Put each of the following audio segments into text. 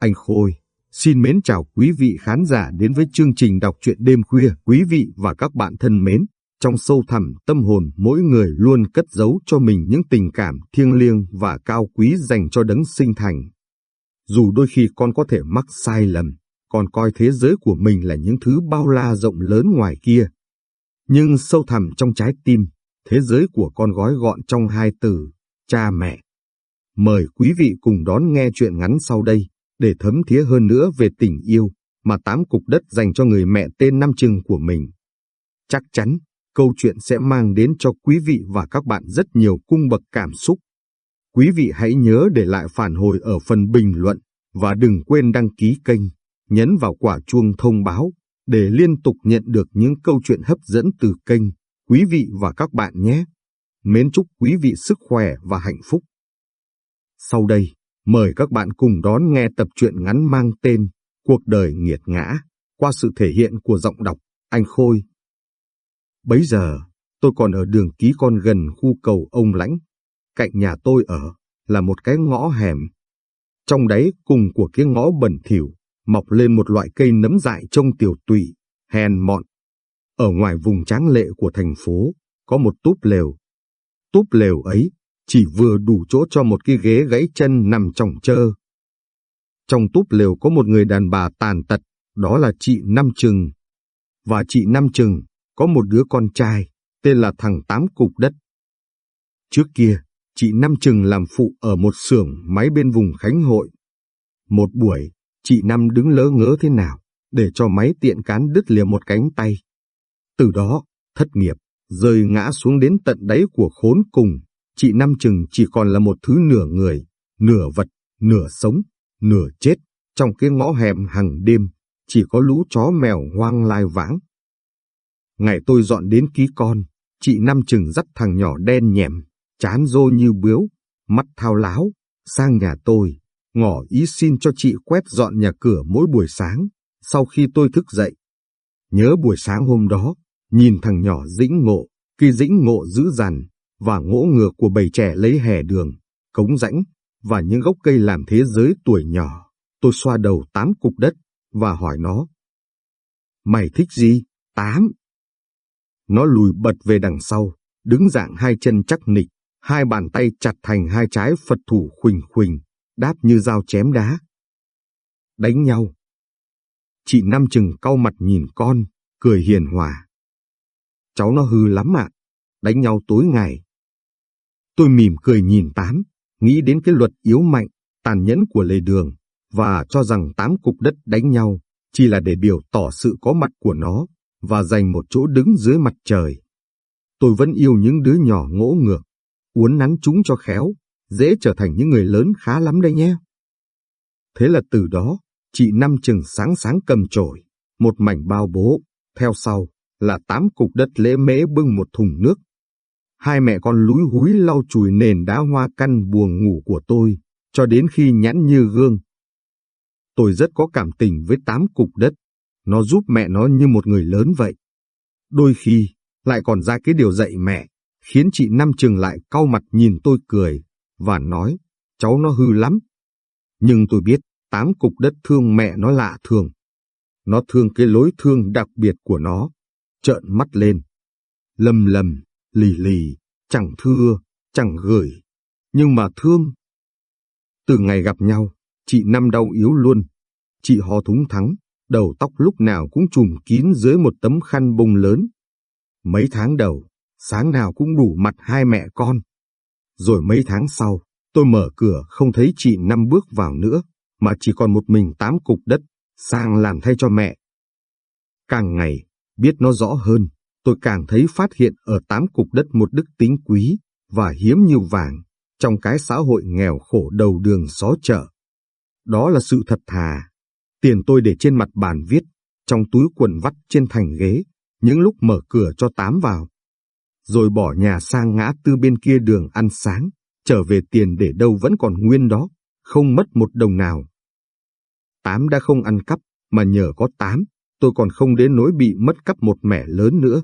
Anh Khôi, xin mến chào quý vị khán giả đến với chương trình đọc truyện đêm khuya. Quý vị và các bạn thân mến, trong sâu thẳm tâm hồn mỗi người luôn cất giấu cho mình những tình cảm thiêng liêng và cao quý dành cho đấng sinh thành. Dù đôi khi con có thể mắc sai lầm, còn coi thế giới của mình là những thứ bao la rộng lớn ngoài kia. Nhưng sâu thẳm trong trái tim, thế giới của con gói gọn trong hai từ, cha mẹ. Mời quý vị cùng đón nghe chuyện ngắn sau đây, để thấm thía hơn nữa về tình yêu mà tám cục đất dành cho người mẹ tên Nam Trừng của mình. Chắc chắn, câu chuyện sẽ mang đến cho quý vị và các bạn rất nhiều cung bậc cảm xúc. Quý vị hãy nhớ để lại phản hồi ở phần bình luận và đừng quên đăng ký kênh, nhấn vào quả chuông thông báo để liên tục nhận được những câu chuyện hấp dẫn từ kênh, quý vị và các bạn nhé. Mến chúc quý vị sức khỏe và hạnh phúc. Sau đây, mời các bạn cùng đón nghe tập truyện ngắn mang tên Cuộc đời nghiệt ngã qua sự thể hiện của giọng đọc Anh Khôi. Bấy giờ, tôi còn ở đường ký con gần khu cầu ông Lãnh. Cạnh nhà tôi ở là một cái ngõ hẻm. Trong đấy cùng của cái ngõ bẩn thỉu mọc lên một loại cây nấm dại trông tiểu tụy, hèn mọn. Ở ngoài vùng tráng lệ của thành phố, có một túp lều. Túp lều ấy chỉ vừa đủ chỗ cho một cái ghế gãy chân nằm trong chơ. Trong túp lều có một người đàn bà tàn tật, đó là chị Năm Trừng. Và chị Năm Trừng có một đứa con trai, tên là thằng Tám Cục Đất. Trước kia, chị Năm Trừng làm phụ ở một xưởng máy bên vùng Khánh Hội. Một buổi, chị Năm đứng lỡ ngỡ thế nào, để cho máy tiện cán đứt lìa một cánh tay. Từ đó, thất nghiệp, rơi ngã xuống đến tận đáy của khốn cùng, chị Năm Trừng chỉ còn là một thứ nửa người, nửa vật, nửa sống, nửa chết, trong cái ngõ hẻm hàng đêm, chỉ có lũ chó mèo hoang lai vãng. Ngày tôi dọn đến ký con, chị Năm Trừng dắt thằng nhỏ đen nhẹm, chán rô như bướu, mắt thao láo, sang nhà tôi, ngỏ ý xin cho chị quét dọn nhà cửa mỗi buổi sáng, sau khi tôi thức dậy. Nhớ buổi sáng hôm đó, nhìn thằng nhỏ dĩnh ngộ, khi dĩnh ngộ dữ dằn, và ngỗ ngược của bầy trẻ lấy hè đường, cống rãnh và những gốc cây làm thế giới tuổi nhỏ. Tôi xoa đầu tám cục đất và hỏi nó. Mày thích gì? Tám. Nó lùi bật về đằng sau, đứng dạng hai chân chắc nịch, hai bàn tay chặt thành hai trái Phật thủ khuỳnh khuỳnh, đáp như dao chém đá. Đánh nhau. Chị Năm chừng cau mặt nhìn con, cười hiền hòa. Cháu nó hư lắm ạ, đánh nhau tối ngày. Tôi mỉm cười nhìn Tám, nghĩ đến cái luật yếu mạnh, tàn nhẫn của lề đường, và cho rằng Tám cục đất đánh nhau chỉ là để biểu tỏ sự có mặt của nó và dành một chỗ đứng dưới mặt trời. Tôi vẫn yêu những đứa nhỏ ngỗ ngược, uốn nắn chúng cho khéo, dễ trở thành những người lớn khá lắm đây nhé. Thế là từ đó, chị Năm chừng sáng sáng cầm chổi, một mảnh bao bố, theo sau là tám cục đất lễ mễ bưng một thùng nước, hai mẹ con lúi húi lau chùi nền đá hoa căn buồng ngủ của tôi, cho đến khi nhẵn như gương. Tôi rất có cảm tình với tám cục đất, nó giúp mẹ nó như một người lớn vậy. Đôi khi, lại còn ra cái điều dạy mẹ, khiến chị Năm Trường lại cau mặt nhìn tôi cười, và nói, cháu nó hư lắm. Nhưng tôi biết, tám cục đất thương mẹ nó lạ thường. Nó thương cái lối thương đặc biệt của nó, trợn mắt lên. Lầm lầm, lì lì, chẳng thưa, chẳng gửi, nhưng mà thương. Từ ngày gặp nhau, chị Năm đau yếu luôn. Chị ho thúng thắng, đầu tóc lúc nào cũng trùm kín dưới một tấm khăn bông lớn. Mấy tháng đầu, sáng nào cũng đủ mặt hai mẹ con. Rồi mấy tháng sau, tôi mở cửa không thấy chị Năm bước vào nữa, mà chỉ còn một mình tám cục đất, sang làm thay cho mẹ. Càng ngày, biết nó rõ hơn, tôi càng thấy phát hiện ở tám cục đất một đức tính quý và hiếm như vàng trong cái xã hội nghèo khổ đầu đường xó chợ. Đó là sự thật thà. Tiền tôi để trên mặt bàn viết, trong túi quần vắt trên thành ghế, những lúc mở cửa cho tám vào. Rồi bỏ nhà sang ngã tư bên kia đường ăn sáng, trở về tiền để đâu vẫn còn nguyên đó, không mất một đồng nào. Tám đã không ăn cắp, mà nhờ có tám, tôi còn không đến nỗi bị mất cắp một mẻ lớn nữa.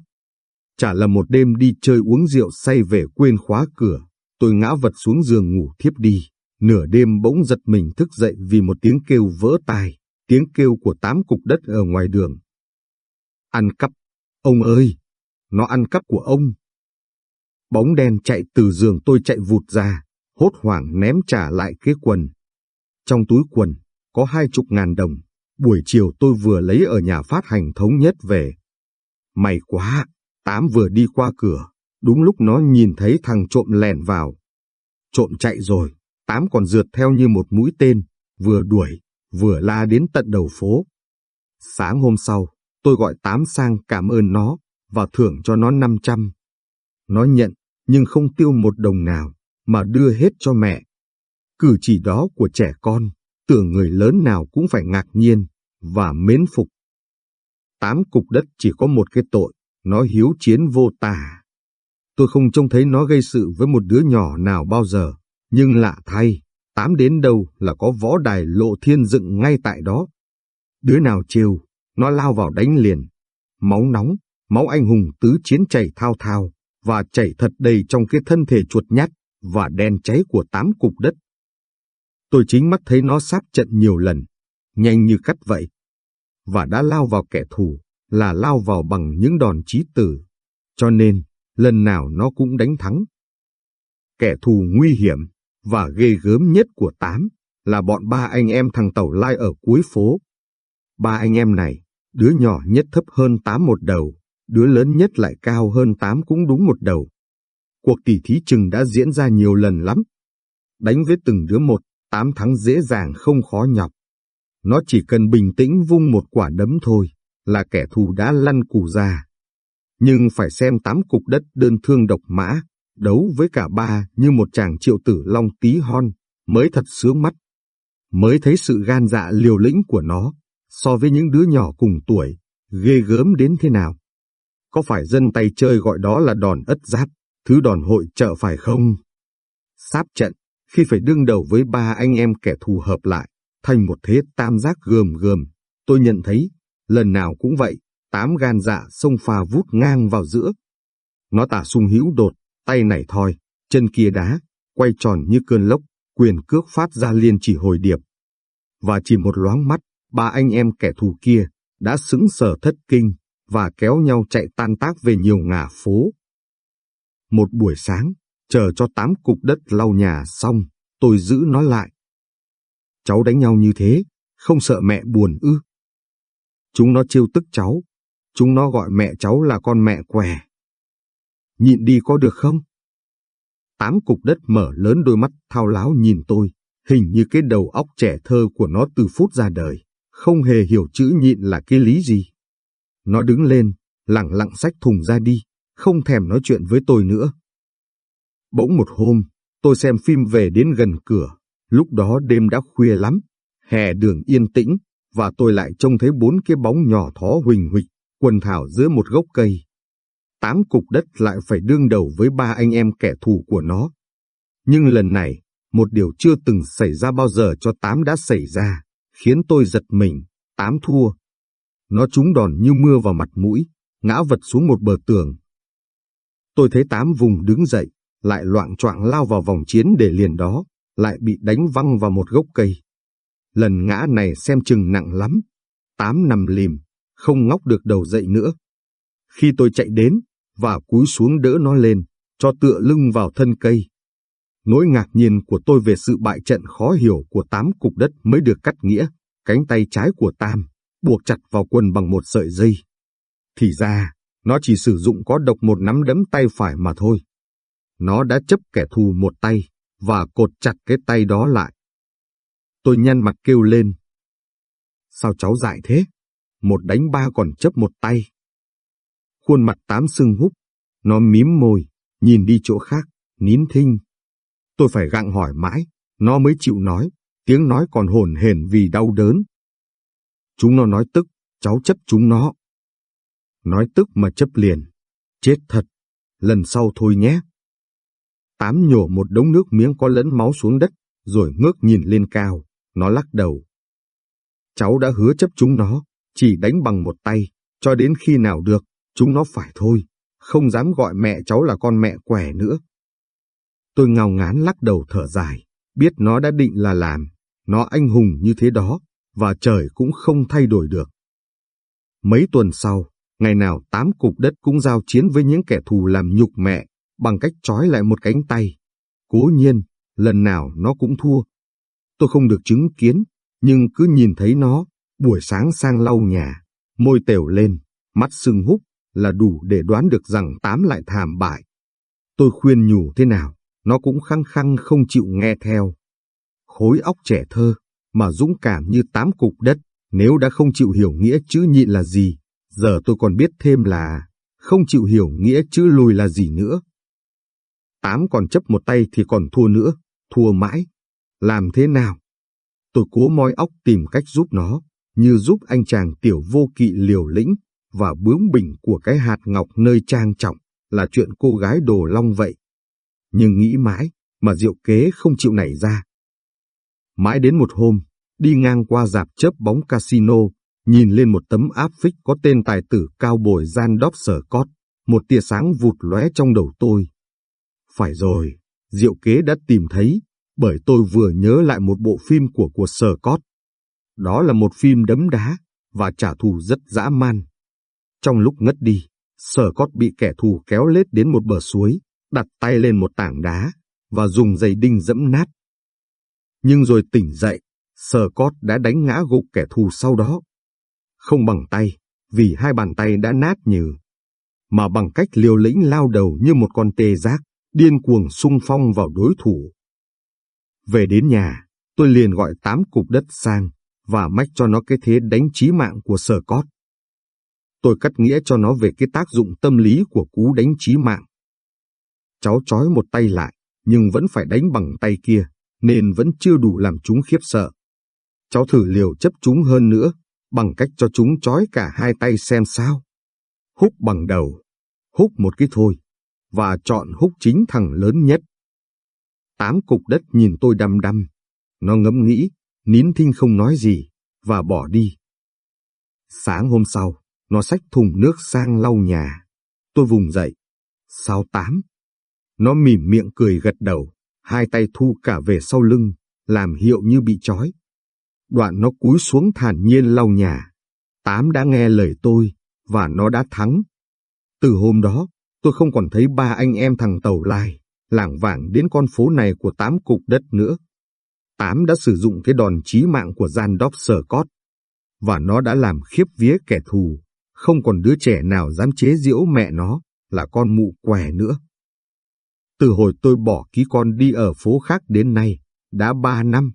Chả là một đêm đi chơi uống rượu say về quên khóa cửa, tôi ngã vật xuống giường ngủ thiếp đi, nửa đêm bỗng giật mình thức dậy vì một tiếng kêu vỡ tai, tiếng kêu của tám cục đất ở ngoài đường. Ăn cắp, ông ơi, nó ăn cắp của ông. Bóng đen chạy từ giường tôi chạy vụt ra, hốt hoảng ném trả lại cái quần. Trong túi quần, có hai chục ngàn đồng, buổi chiều tôi vừa lấy ở nhà phát hành thống nhất về. May quá, Tám vừa đi qua cửa, đúng lúc nó nhìn thấy thằng trộm lèn vào. Trộm chạy rồi, Tám còn rượt theo như một mũi tên, vừa đuổi, vừa la đến tận đầu phố. Sáng hôm sau, tôi gọi Tám sang cảm ơn nó, và thưởng cho nó 500. Nó nhận, nhưng không tiêu một đồng nào, mà đưa hết cho mẹ. Cử chỉ đó của trẻ con, tưởng người lớn nào cũng phải ngạc nhiên, và mến phục. Tám cục đất chỉ có một cái tội, nó hiếu chiến vô tả. Tôi không trông thấy nó gây sự với một đứa nhỏ nào bao giờ, nhưng lạ thay, tám đến đâu là có võ đài lộ thiên dựng ngay tại đó. Đứa nào trêu, nó lao vào đánh liền. Máu nóng, máu anh hùng tứ chiến chảy thao thao, và chảy thật đầy trong cái thân thể chuột nhát và đen cháy của tám cục đất. Tôi chính mắt thấy nó sát trận nhiều lần, nhanh như cắt vậy, và đã lao vào kẻ thù, là lao vào bằng những đòn chí tử, cho nên lần nào nó cũng đánh thắng. Kẻ thù nguy hiểm và ghê gớm nhất của Tám là bọn ba anh em thằng Tàu Lai ở cuối phố. Ba anh em này, đứa nhỏ nhất thấp hơn Tám một đầu, đứa lớn nhất lại cao hơn Tám cũng đúng một đầu. Cuộc tỷ thí chừng đã diễn ra nhiều lần lắm. Đánh với từng đứa một, Tám thắng dễ dàng không khó nhọc. Nó chỉ cần bình tĩnh vung một quả đấm thôi, là kẻ thù đã lăn cù ra. Nhưng phải xem tám cục đất đơn thương độc mã, đấu với cả ba như một chàng triệu tử long tí hon, mới thật sướng mắt. Mới thấy sự gan dạ liều lĩnh của nó, so với những đứa nhỏ cùng tuổi, ghê gớm đến thế nào. Có phải dân tay chơi gọi đó là đòn ất giáp, thứ đòn hội trợ phải không? Sáp trận, khi phải đương đầu với ba anh em kẻ thù hợp lại, thành một thế tam giác gườm gườm, tôi nhận thấy lần nào cũng vậy, tám gan dạ sông pha vút ngang vào giữa. Nó tả sung hữu đột, tay này thoi, chân kia đá, quay tròn như cơn lốc, quyền cước phát ra liên chỉ hồi điệp. Và chỉ một loáng mắt, ba anh em kẻ thù kia đã sững sờ thất kinh và kéo nhau chạy tan tác về nhiều ngả phố. Một buổi sáng, chờ cho tám cục đất lau nhà xong, tôi giữ nó lại. Cháu đánh nhau như thế, không sợ mẹ buồn ư? Chúng nó chiêu tức cháu. Chúng nó gọi mẹ cháu là con mẹ què. Nhịn đi có được không? Tám cục đất mở lớn đôi mắt thao láo nhìn tôi, hình như cái đầu óc trẻ thơ của nó từ phút ra đời, không hề hiểu chữ nhịn là cái lý gì. Nó đứng lên, lặng lặng xách thùng ra đi, không thèm nói chuyện với tôi nữa. Bỗng một hôm, tôi xem phim về đến gần cửa, lúc đó đêm đã khuya lắm, hè đường yên tĩnh, và tôi lại trông thấy bốn cái bóng nhỏ thó huỳnh huỳnh quần thảo giữa một gốc cây. Tám cục đất lại phải đương đầu với ba anh em kẻ thù của nó. Nhưng lần này, một điều chưa từng xảy ra bao giờ cho Tám đã xảy ra, khiến tôi giật mình, Tám thua. Nó trúng đòn như mưa vào mặt mũi, ngã vật xuống một bờ tường. Tôi thấy Tám vùng đứng dậy, lại loạn choạng lao vào vòng chiến để liền đó, lại bị đánh văng vào một gốc cây. Lần ngã này xem chừng nặng lắm. Tám nằm lìm, không ngóc được đầu dậy nữa. Khi tôi chạy đến, và cúi xuống đỡ nó lên, cho tựa lưng vào thân cây. Nỗi ngạc nhiên của tôi về sự bại trận khó hiểu của tám cục đất mới được cắt nghĩa, cánh tay trái của Tam, buộc chặt vào quần bằng một sợi dây. Thì ra, nó chỉ sử dụng có độc một nắm đấm tay phải mà thôi. Nó đã chấp kẻ thù một tay, và cột chặt cái tay đó lại. Tôi nhăn mặt kêu lên. Sao cháu dại thế? Một đánh ba còn chấp một tay. Khuôn mặt tám sưng húp, nó mím môi, nhìn đi chỗ khác, nín thinh. Tôi phải gặng hỏi mãi, nó mới chịu nói, tiếng nói còn hồn hển vì đau đớn. Chúng nó nói tức, cháu chấp chúng nó. Nói tức mà chấp liền. Chết thật, lần sau thôi nhé. Tám nhổ một đống nước miếng có lẫn máu xuống đất, rồi ngước nhìn lên cao. Nó lắc đầu. Cháu đã hứa chấp chúng nó, chỉ đánh bằng một tay, cho đến khi nào được, chúng nó phải thôi, không dám gọi mẹ cháu là con mẹ quẻ nữa. Tôi ngao ngán lắc đầu thở dài, biết nó đã định là làm, nó anh hùng như thế đó, và trời cũng không thay đổi được. Mấy tuần sau, ngày nào tám cục đất cũng giao chiến với những kẻ thù làm nhục mẹ, bằng cách trói lại một cánh tay. Cố nhiên, lần nào nó cũng thua. Tôi không được chứng kiến, nhưng cứ nhìn thấy nó, buổi sáng sang lau nhà, môi tều lên, mắt sưng húp, là đủ để đoán được rằng tám lại thảm bại. Tôi khuyên nhủ thế nào, nó cũng khăng khăng không chịu nghe theo. Khối óc trẻ thơ, mà dũng cảm như tám cục đất, nếu đã không chịu hiểu nghĩa chữ nhịn là gì, giờ tôi còn biết thêm là không chịu hiểu nghĩa chữ lùi là gì nữa. Tám còn chấp một tay thì còn thua nữa, thua mãi. Làm thế nào? Tôi cố moi óc tìm cách giúp nó, như giúp anh chàng tiểu vô kỵ liều lĩnh và bướng bỉnh của cái hạt ngọc nơi trang trọng là chuyện cô gái đồ long vậy. Nhưng nghĩ mãi, mà diệu kế không chịu nảy ra. Mãi đến một hôm, đi ngang qua dạp chớp bóng casino, nhìn lên một tấm áp phích có tên tài tử cao bồi gian đóp sở cót, một tia sáng vụt lóe trong đầu tôi. Phải rồi, diệu kế đã tìm thấy, bởi tôi vừa nhớ lại một bộ phim của của sở cót. Đó là một phim đấm đá và trả thù rất dã man. Trong lúc ngất đi, sở cót bị kẻ thù kéo lết đến một bờ suối, đặt tay lên một tảng đá và dùng giày đinh dẫm nát. Nhưng rồi tỉnh dậy, sở cót đã đánh ngã gục kẻ thù sau đó. Không bằng tay, vì hai bàn tay đã nát nhừ, mà bằng cách liều lĩnh lao đầu như một con tê giác, điên cuồng sung phong vào đối thủ. Về đến nhà, tôi liền gọi tám cục đất sang và mách cho nó cái thế đánh chí mạng của sở cót. Tôi cắt nghĩa cho nó về cái tác dụng tâm lý của cú đánh chí mạng. Cháu trói một tay lại, nhưng vẫn phải đánh bằng tay kia, nên vẫn chưa đủ làm chúng khiếp sợ. Cháu thử liều chấp chúng hơn nữa, bằng cách cho chúng trói cả hai tay xem sao. Húc bằng đầu, húc một cái thôi, và chọn húc chính thằng lớn nhất. Tám cục đất nhìn tôi đăm đăm. Nó ngẫm nghĩ, nín thinh không nói gì, và bỏ đi. Sáng hôm sau, nó xách thùng nước sang lau nhà. Tôi vùng dậy. Sao tám? Nó mỉm miệng cười gật đầu, hai tay thu cả về sau lưng, làm hiệu như bị trói. Đoạn nó cúi xuống thản nhiên lau nhà. Tám đã nghe lời tôi, và nó đã thắng. Từ hôm đó, tôi không còn thấy ba anh em thằng Tàu Lai, lảng vảng đến con phố này của tám cục đất nữa. Tám đã sử dụng cái đòn chí mạng của gian đốc sở cót, và nó đã làm khiếp vía kẻ thù, không còn đứa trẻ nào dám chế giễu mẹ nó là con mụ què nữa. Từ hồi tôi bỏ ký con đi ở phố khác đến nay, đã ba năm.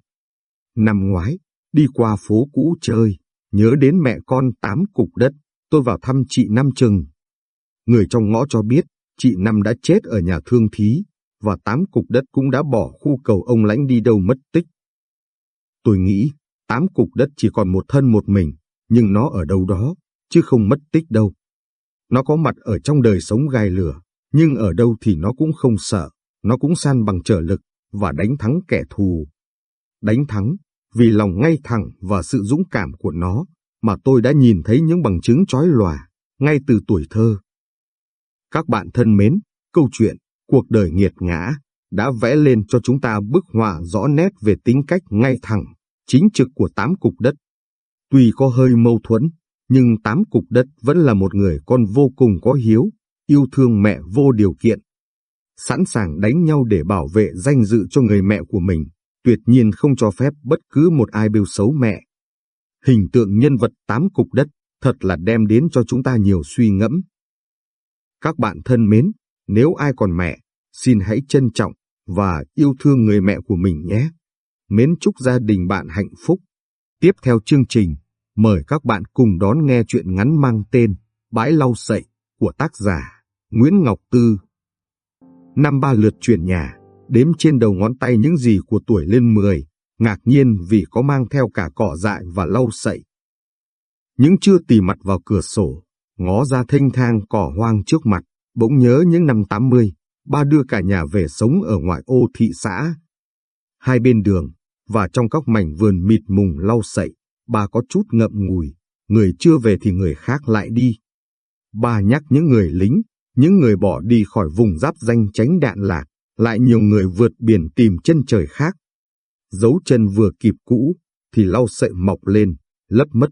Năm ngoái, đi qua phố cũ chơi, nhớ đến mẹ con tám cục đất, tôi vào thăm chị Năm Trừng. Người trong ngõ cho biết, chị Năm đã chết ở nhà thương thí, và tám cục đất cũng đã bỏ khu cầu ông lãnh đi đâu mất tích. Tôi nghĩ, tám cục đất chỉ còn một thân một mình, nhưng nó ở đâu đó, chứ không mất tích đâu. Nó có mặt ở trong đời sống gai lửa, nhưng ở đâu thì nó cũng không sợ, nó cũng san bằng trở lực và đánh thắng kẻ thù. Đánh thắng, vì lòng ngay thẳng và sự dũng cảm của nó, mà tôi đã nhìn thấy những bằng chứng chói lòa, ngay từ tuổi thơ. Các bạn thân mến, câu chuyện Cuộc đời nghiệt ngã đã vẽ lên cho chúng ta bức họa rõ nét về tính cách ngay thẳng, chính trực của tám cục đất. Tuy có hơi mâu thuẫn, nhưng tám cục đất vẫn là một người con vô cùng có hiếu, yêu thương mẹ vô điều kiện. Sẵn sàng đánh nhau để bảo vệ danh dự cho người mẹ của mình, tuyệt nhiên không cho phép bất cứ một ai bêu xấu mẹ. Hình tượng nhân vật tám cục đất thật là đem đến cho chúng ta nhiều suy ngẫm. Các bạn thân mến, nếu ai còn mẹ, xin hãy trân trọng và yêu thương người mẹ của mình nhé. Mến chúc gia đình bạn hạnh phúc. Tiếp theo chương trình, mời các bạn cùng đón nghe chuyện ngắn mang tên Bãi lau sậy của tác giả Nguyễn Ngọc Tư. Năm ba lượt chuyển nhà, đếm trên đầu ngón tay những gì của tuổi lên 10, ngạc nhiên vì có mang theo cả cỏ dại và lau sậy. Những chưa tì mặt vào cửa sổ, ngó ra thênh thang cỏ hoang trước mặt, bỗng nhớ những năm 80, ba đưa cả nhà về sống ở ngoại ô thị xã. Hai bên đường, và trong các mảnh vườn mịt mùng lau sậy, bà có chút ngậm ngùi, người chưa về thì người khác lại đi. Bà nhắc những người lính, những người bỏ đi khỏi vùng giáp danh tránh đạn lạc, lại nhiều người vượt biển tìm chân trời khác. Dấu chân vừa kịp cũ, thì lau sậy mọc lên, lấp mất.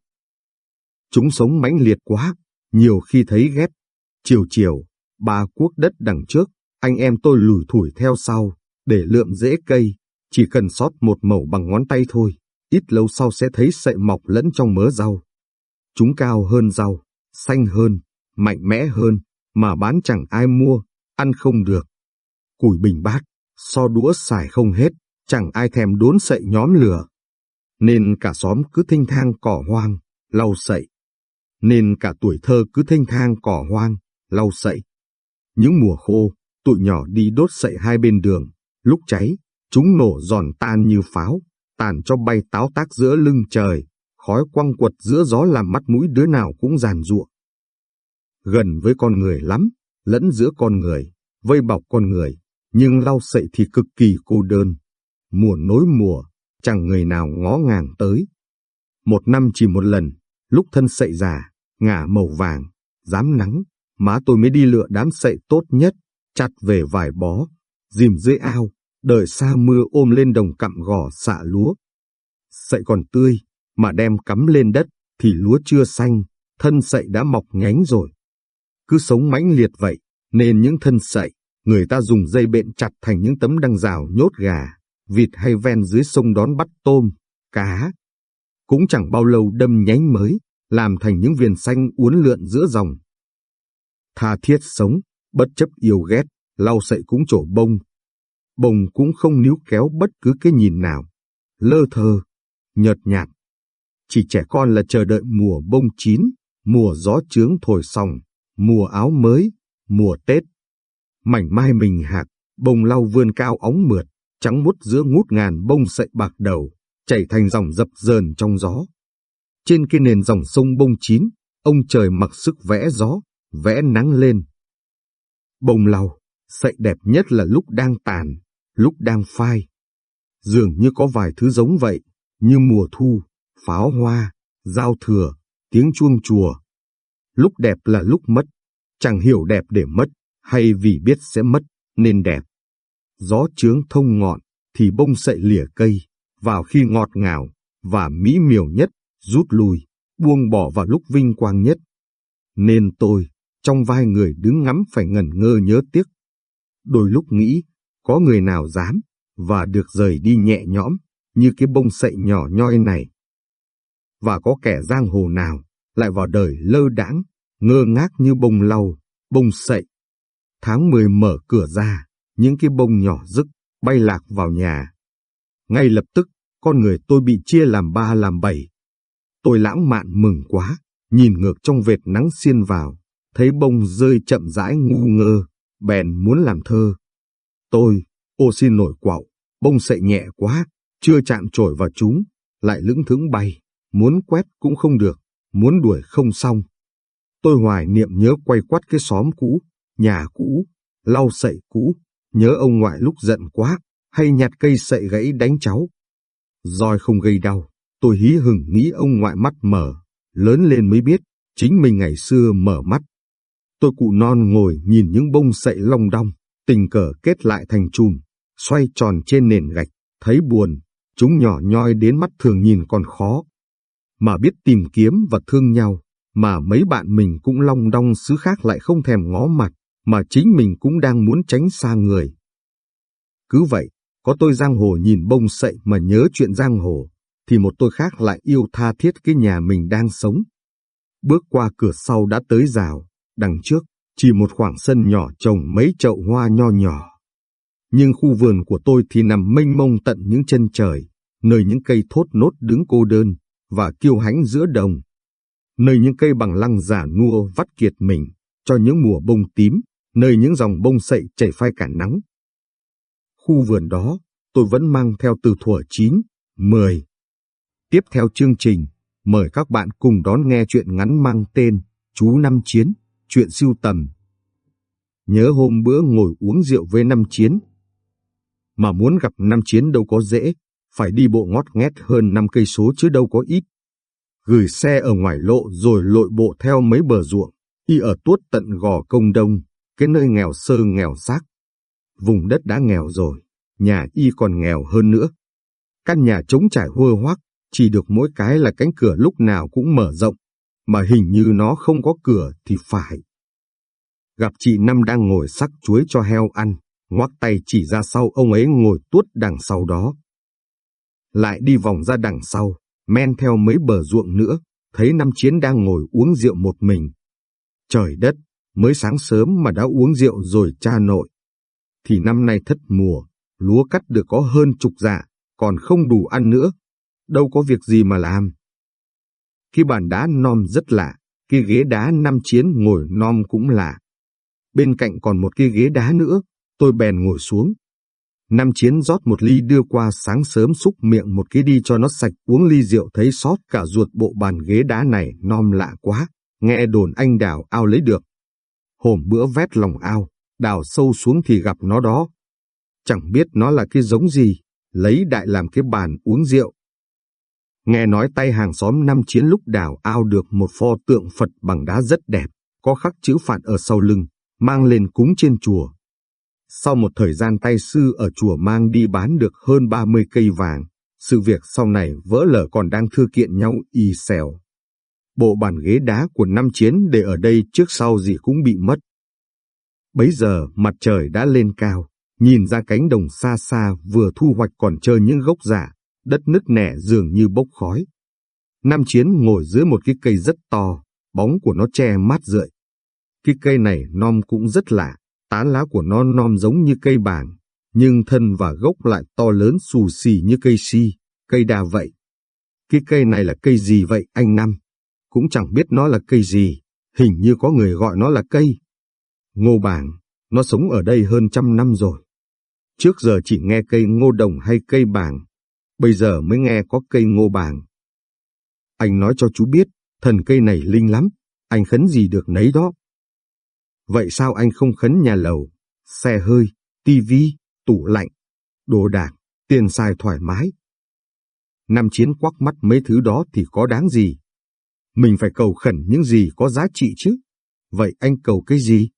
Chúng sống mãnh liệt quá, nhiều khi thấy ghét. Chiều chiều, ba cuốc đất đằng trước, anh em tôi lùi thủi theo sau, để lượm rễ cây, chỉ cần sót một mẩu bằng ngón tay thôi, ít lâu sau sẽ thấy sậy mọc lẫn trong mớ rau. Chúng cao hơn rau, xanh hơn, mạnh mẽ hơn, mà bán chẳng ai mua, ăn không được. Củi bình bát, so đũa xài không hết, chẳng ai thèm đốn sậy nhóm lửa. Nên cả xóm cứ thinh thang cỏ hoang, lau sậy. Nên cả tuổi thơ cứ thênh thang cỏ hoang, lau sậy. Những mùa khô, tụi nhỏ đi đốt sậy hai bên đường, lúc cháy, chúng nổ giòn tan như pháo, tàn cho bay táo tác giữa lưng trời, khói quăng quật giữa gió làm mắt mũi đứa nào cũng giàn ruộng. Gần với con người lắm, lẫn giữa con người, vây bọc con người, nhưng lau sậy thì cực kỳ cô đơn. Mùa nối mùa, chẳng người nào ngó ngàng tới. Một năm chỉ một lần, lúc thân sậy già, ngả màu vàng, dám nắng, má tôi mới đi lựa đám sậy tốt nhất, chặt về vài bó, dìm dưới ao, đợi xa mưa ôm lên đồng cặm gò xạ lúa. Sậy còn tươi, mà đem cắm lên đất, thì lúa chưa xanh, thân sậy đã mọc nhánh rồi. Cứ sống mãnh liệt vậy, nên những thân sậy, người ta dùng dây bện chặt thành những tấm đăng rào nhốt gà, vịt hay ven dưới sông đón bắt tôm, cá. Cũng chẳng bao lâu đâm nhánh mới, làm thành những viền xanh uốn lượn giữa dòng. Tha thiết sống, bất chấp yêu ghét, lau sậy cũng trổ bông. Bông cũng không níu kéo bất cứ cái nhìn nào. Lơ thơ, nhợt nhạt. Chỉ trẻ con là chờ đợi mùa bông chín, mùa gió trướng thổi sòng, mùa áo mới, mùa Tết. Mảnh mai mình hạt, bông lau vươn cao óng mượt, trắng mút giữa ngút ngàn bông sậy bạc đầu, chảy thành dòng dập dờn trong gió. Trên cái nền dòng sông bông chín, ông trời mặc sức vẽ gió, vẽ nắng lên. Bông lau, sậy đẹp nhất là lúc đang tàn, lúc đang phai. Dường như có vài thứ giống vậy, như mùa thu, pháo hoa, giao thừa, tiếng chuông chùa. Lúc đẹp là lúc mất, chẳng hiểu đẹp để mất, hay vì biết sẽ mất, nên đẹp. Gió trướng thông ngọn, thì bông sậy lìa cây, vào khi ngọt ngào, và mỹ miều nhất, rút lui, buông bỏ vào lúc vinh quang nhất. Nên tôi, trong vai người đứng ngắm phải ngẩn ngơ nhớ tiếc. Đôi lúc nghĩ, có người nào dám, và được rời đi nhẹ nhõm, như cái bông sậy nhỏ nhoi này. Và có kẻ giang hồ nào, lại vào đời lơ đãng, ngơ ngác như bông lau, bông sậy. Tháng 10 mở cửa ra, những cái bông nhỏ rức, bay lạc vào nhà. Ngay lập tức, con người tôi bị chia làm ba làm bảy. Tôi lãng mạn mừng quá, nhìn ngược trong vệt nắng xiên vào, thấy bông rơi chậm rãi ngu ngơ, bèn muốn làm thơ. Tôi, ô xin nổi quạo, bông sậy nhẹ quá, chưa chạm trổi vào chúng, lại lững thững bay, muốn quét cũng không được, muốn đuổi không xong. Tôi hoài niệm nhớ quay quắt cái xóm cũ, nhà cũ, lau sậy cũ, nhớ ông ngoại lúc giận quá, hay nhặt cây sậy gãy đánh cháu. Roi không gây đau, tôi hí hừng nghĩ ông ngoại mắt mở, lớn lên mới biết, chính mình ngày xưa mở mắt. Tôi cụ non ngồi nhìn những bông sậy long đong, tình cờ kết lại thành chùm, xoay tròn trên nền gạch, thấy buồn, chúng nhỏ nhoi đến mắt thường nhìn còn khó. Mà biết tìm kiếm và thương nhau, mà mấy bạn mình cũng long đong xứ khác lại không thèm ngó mặt, mà chính mình cũng đang muốn tránh xa người. Cứ vậy, có tôi giang hồ nhìn bông sậy mà nhớ chuyện giang hồ, thì một tôi khác lại yêu tha thiết cái nhà mình đang sống. Bước qua cửa sau đã tới rào, đằng trước, chỉ một khoảng sân nhỏ trồng mấy chậu hoa nho nhỏ. Nhưng khu vườn của tôi thì nằm mênh mông tận những chân trời, nơi những cây thốt nốt đứng cô đơn, và kiêu hãnh giữa đồng. Nơi những cây bằng lăng giả nua vắt kiệt mình, cho những mùa bông tím, nơi những dòng bông sậy chảy phai cả nắng. Khu vườn đó, tôi vẫn mang theo từ thuở 9, 10. Tiếp theo chương trình, mời các bạn cùng đón nghe chuyện ngắn mang tên Chú Năm Chiến, chuyện siêu tầm. Nhớ hôm bữa ngồi uống rượu với Năm Chiến. Mà muốn gặp Năm Chiến đâu có dễ, phải đi bộ ngót nghét hơn 5 cây số chứ đâu có ít. Gửi xe ở ngoài lộ rồi lội bộ theo mấy bờ ruộng, y ở tuốt tận gò công đông, cái nơi nghèo sơ nghèo xác. Vùng đất đã nghèo rồi, nhà y còn nghèo hơn nữa. căn nhà trống trải hua hoác, chỉ được mỗi cái là cánh cửa lúc nào cũng mở rộng, mà hình như nó không có cửa thì phải. Gặp chị Năm đang ngồi sắc chuối cho heo ăn, ngoắc tay chỉ ra sau ông ấy ngồi tuốt đằng sau đó. Lại đi vòng ra đằng sau, men theo mấy bờ ruộng nữa, thấy năm chiến đang ngồi uống rượu một mình. Trời đất, mới sáng sớm mà đã uống rượu rồi cha nội. Thì năm nay thất mùa, lúa cắt được có hơn chục dạ, còn không đủ ăn nữa. Đâu có việc gì mà làm. Khi bàn đá nom rất lạ, cái ghế đá năm chiến ngồi nom cũng lạ. Bên cạnh còn một cái ghế đá nữa, tôi bèn ngồi xuống. Năm chiến rót một ly đưa qua sáng sớm xúc miệng một cái đi cho nó sạch uống ly rượu thấy sót cả ruột bộ bàn ghế đá này nom lạ quá, nghe đồn anh đào ao lấy được. Hôm bữa vét lòng ao, đào sâu xuống thì gặp nó đó. Chẳng biết nó là cái giống gì, lấy đại làm cái bàn uống rượu. Nghe nói tay hàng xóm năm chiến lúc đào ao được một pho tượng Phật bằng đá rất đẹp, có khắc chữ Phật ở sau lưng, mang lên cúng trên chùa. Sau một thời gian tay sư ở chùa mang đi bán được hơn 30 cây vàng, sự việc sau này vỡ lở còn đang thư kiện nhau y xèo. Bộ bàn ghế đá của năm chiến để ở đây trước sau gì cũng bị mất. Bấy giờ mặt trời đã lên cao, nhìn ra cánh đồng xa xa vừa thu hoạch còn chơi những gốc giả, đất nứt nẻ dường như bốc khói. Nam Chiến ngồi dưới một cái cây rất to, bóng của nó che mát rượi. Cái cây này non cũng rất lạ, tán lá của nó non giống như cây bàng, nhưng thân và gốc lại to lớn xù xì như cây si, cây đa vậy. Cái cây này là cây gì vậy anh Năm? Cũng chẳng biết nó là cây gì, hình như có người gọi nó là cây. Ngô bàng, nó sống ở đây hơn trăm năm rồi. Trước giờ chỉ nghe cây ngô đồng hay cây bàng, bây giờ mới nghe có cây ngô bàng. Anh nói cho chú biết, thần cây này linh lắm, anh khấn gì được nấy đó. Vậy sao anh không khấn nhà lầu, xe hơi, tivi, tủ lạnh, đồ đạc, tiền xài thoải mái? Năm chiến quắc mắt mấy thứ đó thì có đáng gì? Mình phải cầu khẩn những gì có giá trị chứ. Vậy anh cầu cái gì?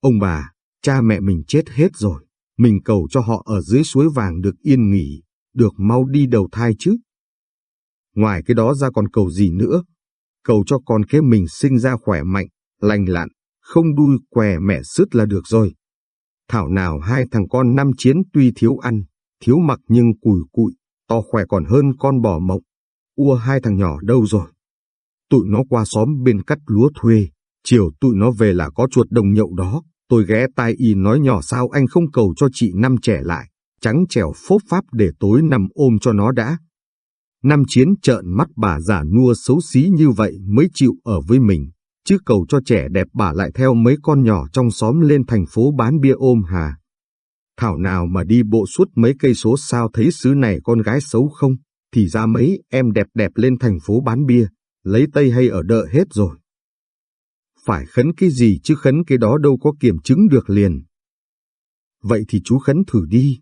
Ông bà, cha mẹ mình chết hết rồi. Mình cầu cho họ ở dưới suối vàng được yên nghỉ, được mau đi đầu thai chứ. Ngoài cái đó ra còn cầu gì nữa? Cầu cho con kế mình sinh ra khỏe mạnh, lành lặn, không đuôi què mẹ sứt là được rồi. Thảo nào hai thằng con năm chiến tuy thiếu ăn, thiếu mặc nhưng cùi cụi, to khỏe còn hơn con bò mộng. Ua hai thằng nhỏ đâu rồi? Tụi nó qua xóm bên cắt lúa thuê, chiều tụi nó về là có chuột đồng nhậu đó. Tôi ghé tai y nói nhỏ sao anh không cầu cho chị năm trẻ lại, trắng trẻo phốp pháp để tối nằm ôm cho nó đã. Năm chiến trợn mắt bà giả nua xấu xí như vậy mới chịu ở với mình, chứ cầu cho trẻ đẹp bà lại theo mấy con nhỏ trong xóm lên thành phố bán bia ôm hà. Thảo nào mà đi bộ suốt mấy cây số sao thấy xứ này con gái xấu không, thì ra mấy em đẹp đẹp lên thành phố bán bia, lấy tây hay ở đợi hết rồi. Phải khấn cái gì chứ khấn cái đó đâu có kiểm chứng được liền. Vậy thì chú khấn thử đi.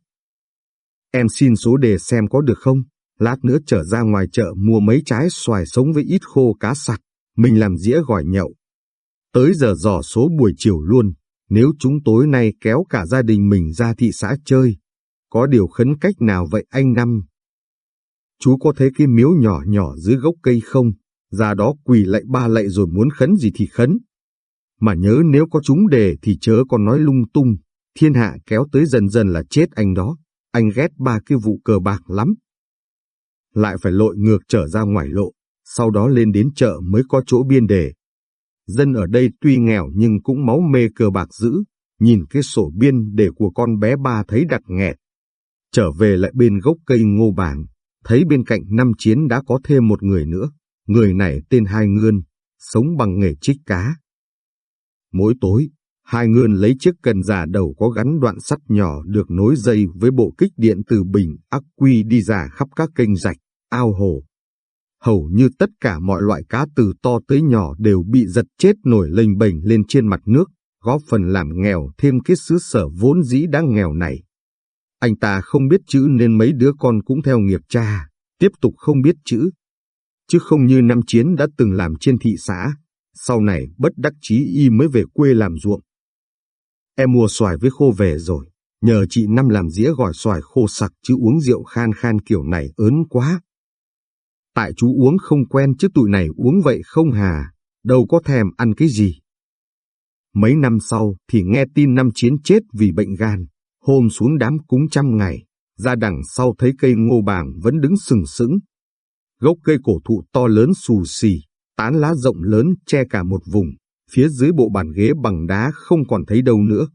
Em xin số đề xem có được không? Lát nữa trở ra ngoài chợ mua mấy trái xoài sống với ít khô cá sặc, mình làm dĩa gỏi nhậu. Tới giờ dò số buổi chiều luôn, nếu chúng tối nay kéo cả gia đình mình ra thị xã chơi, có điều khấn cách nào vậy anh Năm? Chú có thấy cái miếu nhỏ nhỏ dưới gốc cây không? Ra đó quỳ lạy ba lạy rồi muốn khấn gì thì khấn. Mà nhớ nếu có chúng đề thì chớ còn nói lung tung, thiên hạ kéo tới dần dần là chết anh đó. Anh ghét ba cái vụ cờ bạc lắm. Lại phải lội ngược trở ra ngoài lộ, sau đó lên đến chợ mới có chỗ biên đề. Dân ở đây tuy nghèo nhưng cũng máu mê cờ bạc dữ, nhìn cái sổ biên đề của con bé ba thấy đặc nghẹt. Trở về lại bên gốc cây ngô bàng, thấy bên cạnh năm chiến đã có thêm một người nữa. Người này tên Hai Ngươn, sống bằng nghề trích cá. Mỗi tối, Hai Ngươn lấy chiếc cần giả đầu có gắn đoạn sắt nhỏ được nối dây với bộ kích điện từ bình ắc quy đi ra khắp các kênh rạch, ao hồ. Hầu như tất cả mọi loại cá từ to tới nhỏ đều bị giật chết nổi lênh bềnh lên trên mặt nước, góp phần làm nghèo thêm cái xứ sở vốn dĩ đang nghèo này. Anh ta không biết chữ nên mấy đứa con cũng theo nghiệp cha, tiếp tục không biết chữ, chứ không như năm chiến đã từng làm trên thị xã, sau này bất đắc chí y mới về quê làm ruộng. Em mua xoài với khô về rồi, Nhờ chị Năm làm dĩa gỏi xoài khô sặc chứ uống rượu khan khan kiểu này ớn quá. Tại chú uống không quen chứ tụi này uống vậy không hà, đâu có thèm ăn cái gì. Mấy năm sau thì nghe tin năm chiến chết vì bệnh gan, hôm xuống đám cúng trăm ngày, ra đằng sau thấy cây ngô bàng vẫn đứng sừng sững. Gốc cây cổ thụ to lớn xù xì, tán lá rộng lớn che cả một vùng, phía dưới bộ bàn ghế bằng đá không còn thấy đâu nữa.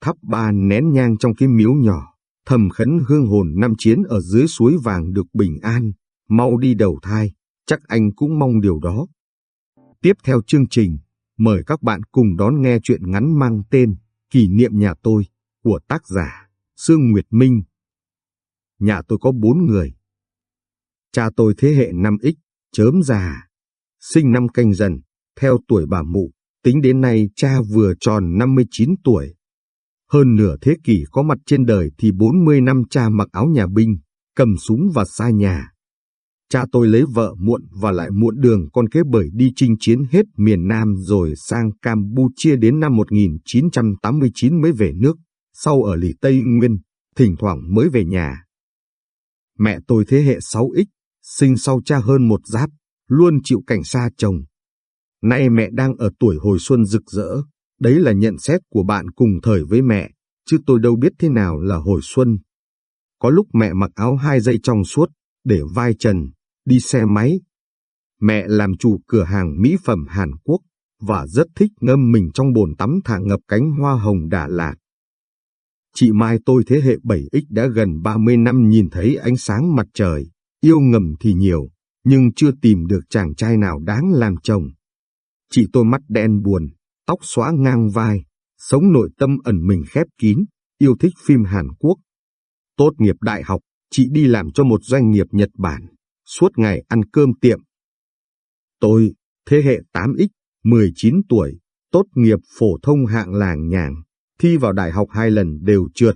Thắp ba nén nhang trong cái miếu nhỏ, thầm khấn hương hồn năm chiến ở dưới suối vàng được bình an, mau đi đầu thai, chắc anh cũng mong điều đó. Tiếp theo chương trình, mời các bạn cùng đón nghe chuyện ngắn mang tên Kỷ niệm nhà tôi của tác giả Sương Nguyệt Minh. Nhà tôi có bốn người. Cha tôi thế hệ 5X, chớm già, sinh năm canh dần, theo tuổi bà mụ, tính đến nay cha vừa tròn 59 tuổi. Hơn nửa thế kỷ có mặt trên đời thì 40 năm cha mặc áo nhà binh, cầm súng và xa nhà. Cha tôi lấy vợ muộn và lại muộn đường con kế bởi đi chinh chiến hết miền Nam rồi sang Campuchia đến năm 1989 mới về nước, sau ở lì Tây Nguyên, thỉnh thoảng mới về nhà. Mẹ tôi thế hệ 6X, sinh sau cha hơn một giáp, luôn chịu cảnh xa chồng. Nay mẹ đang ở tuổi hồi xuân rực rỡ, đấy là nhận xét của bạn cùng thời với mẹ, chứ tôi đâu biết thế nào là hồi xuân. Có lúc mẹ mặc áo hai dây trong suốt, để vai trần, đi xe máy. Mẹ làm chủ cửa hàng mỹ phẩm Hàn Quốc và rất thích ngâm mình trong bồn tắm thả ngập cánh hoa hồng Đà Lạt. Chị Mai tôi thế hệ 7X đã gần 30 năm nhìn thấy ánh sáng mặt trời, yêu ngầm thì nhiều, nhưng chưa tìm được chàng trai nào đáng làm chồng. Chị tôi mắt đen buồn, tóc xóa ngang vai, sống nội tâm ẩn mình khép kín, yêu thích phim Hàn Quốc. Tốt nghiệp đại học, chị đi làm cho một doanh nghiệp Nhật Bản suốt ngày ăn cơm tiệm. Tôi, thế hệ 8X, 19 tuổi, tốt nghiệp phổ thông hạng làng nhàng, thi vào đại học hai lần đều trượt.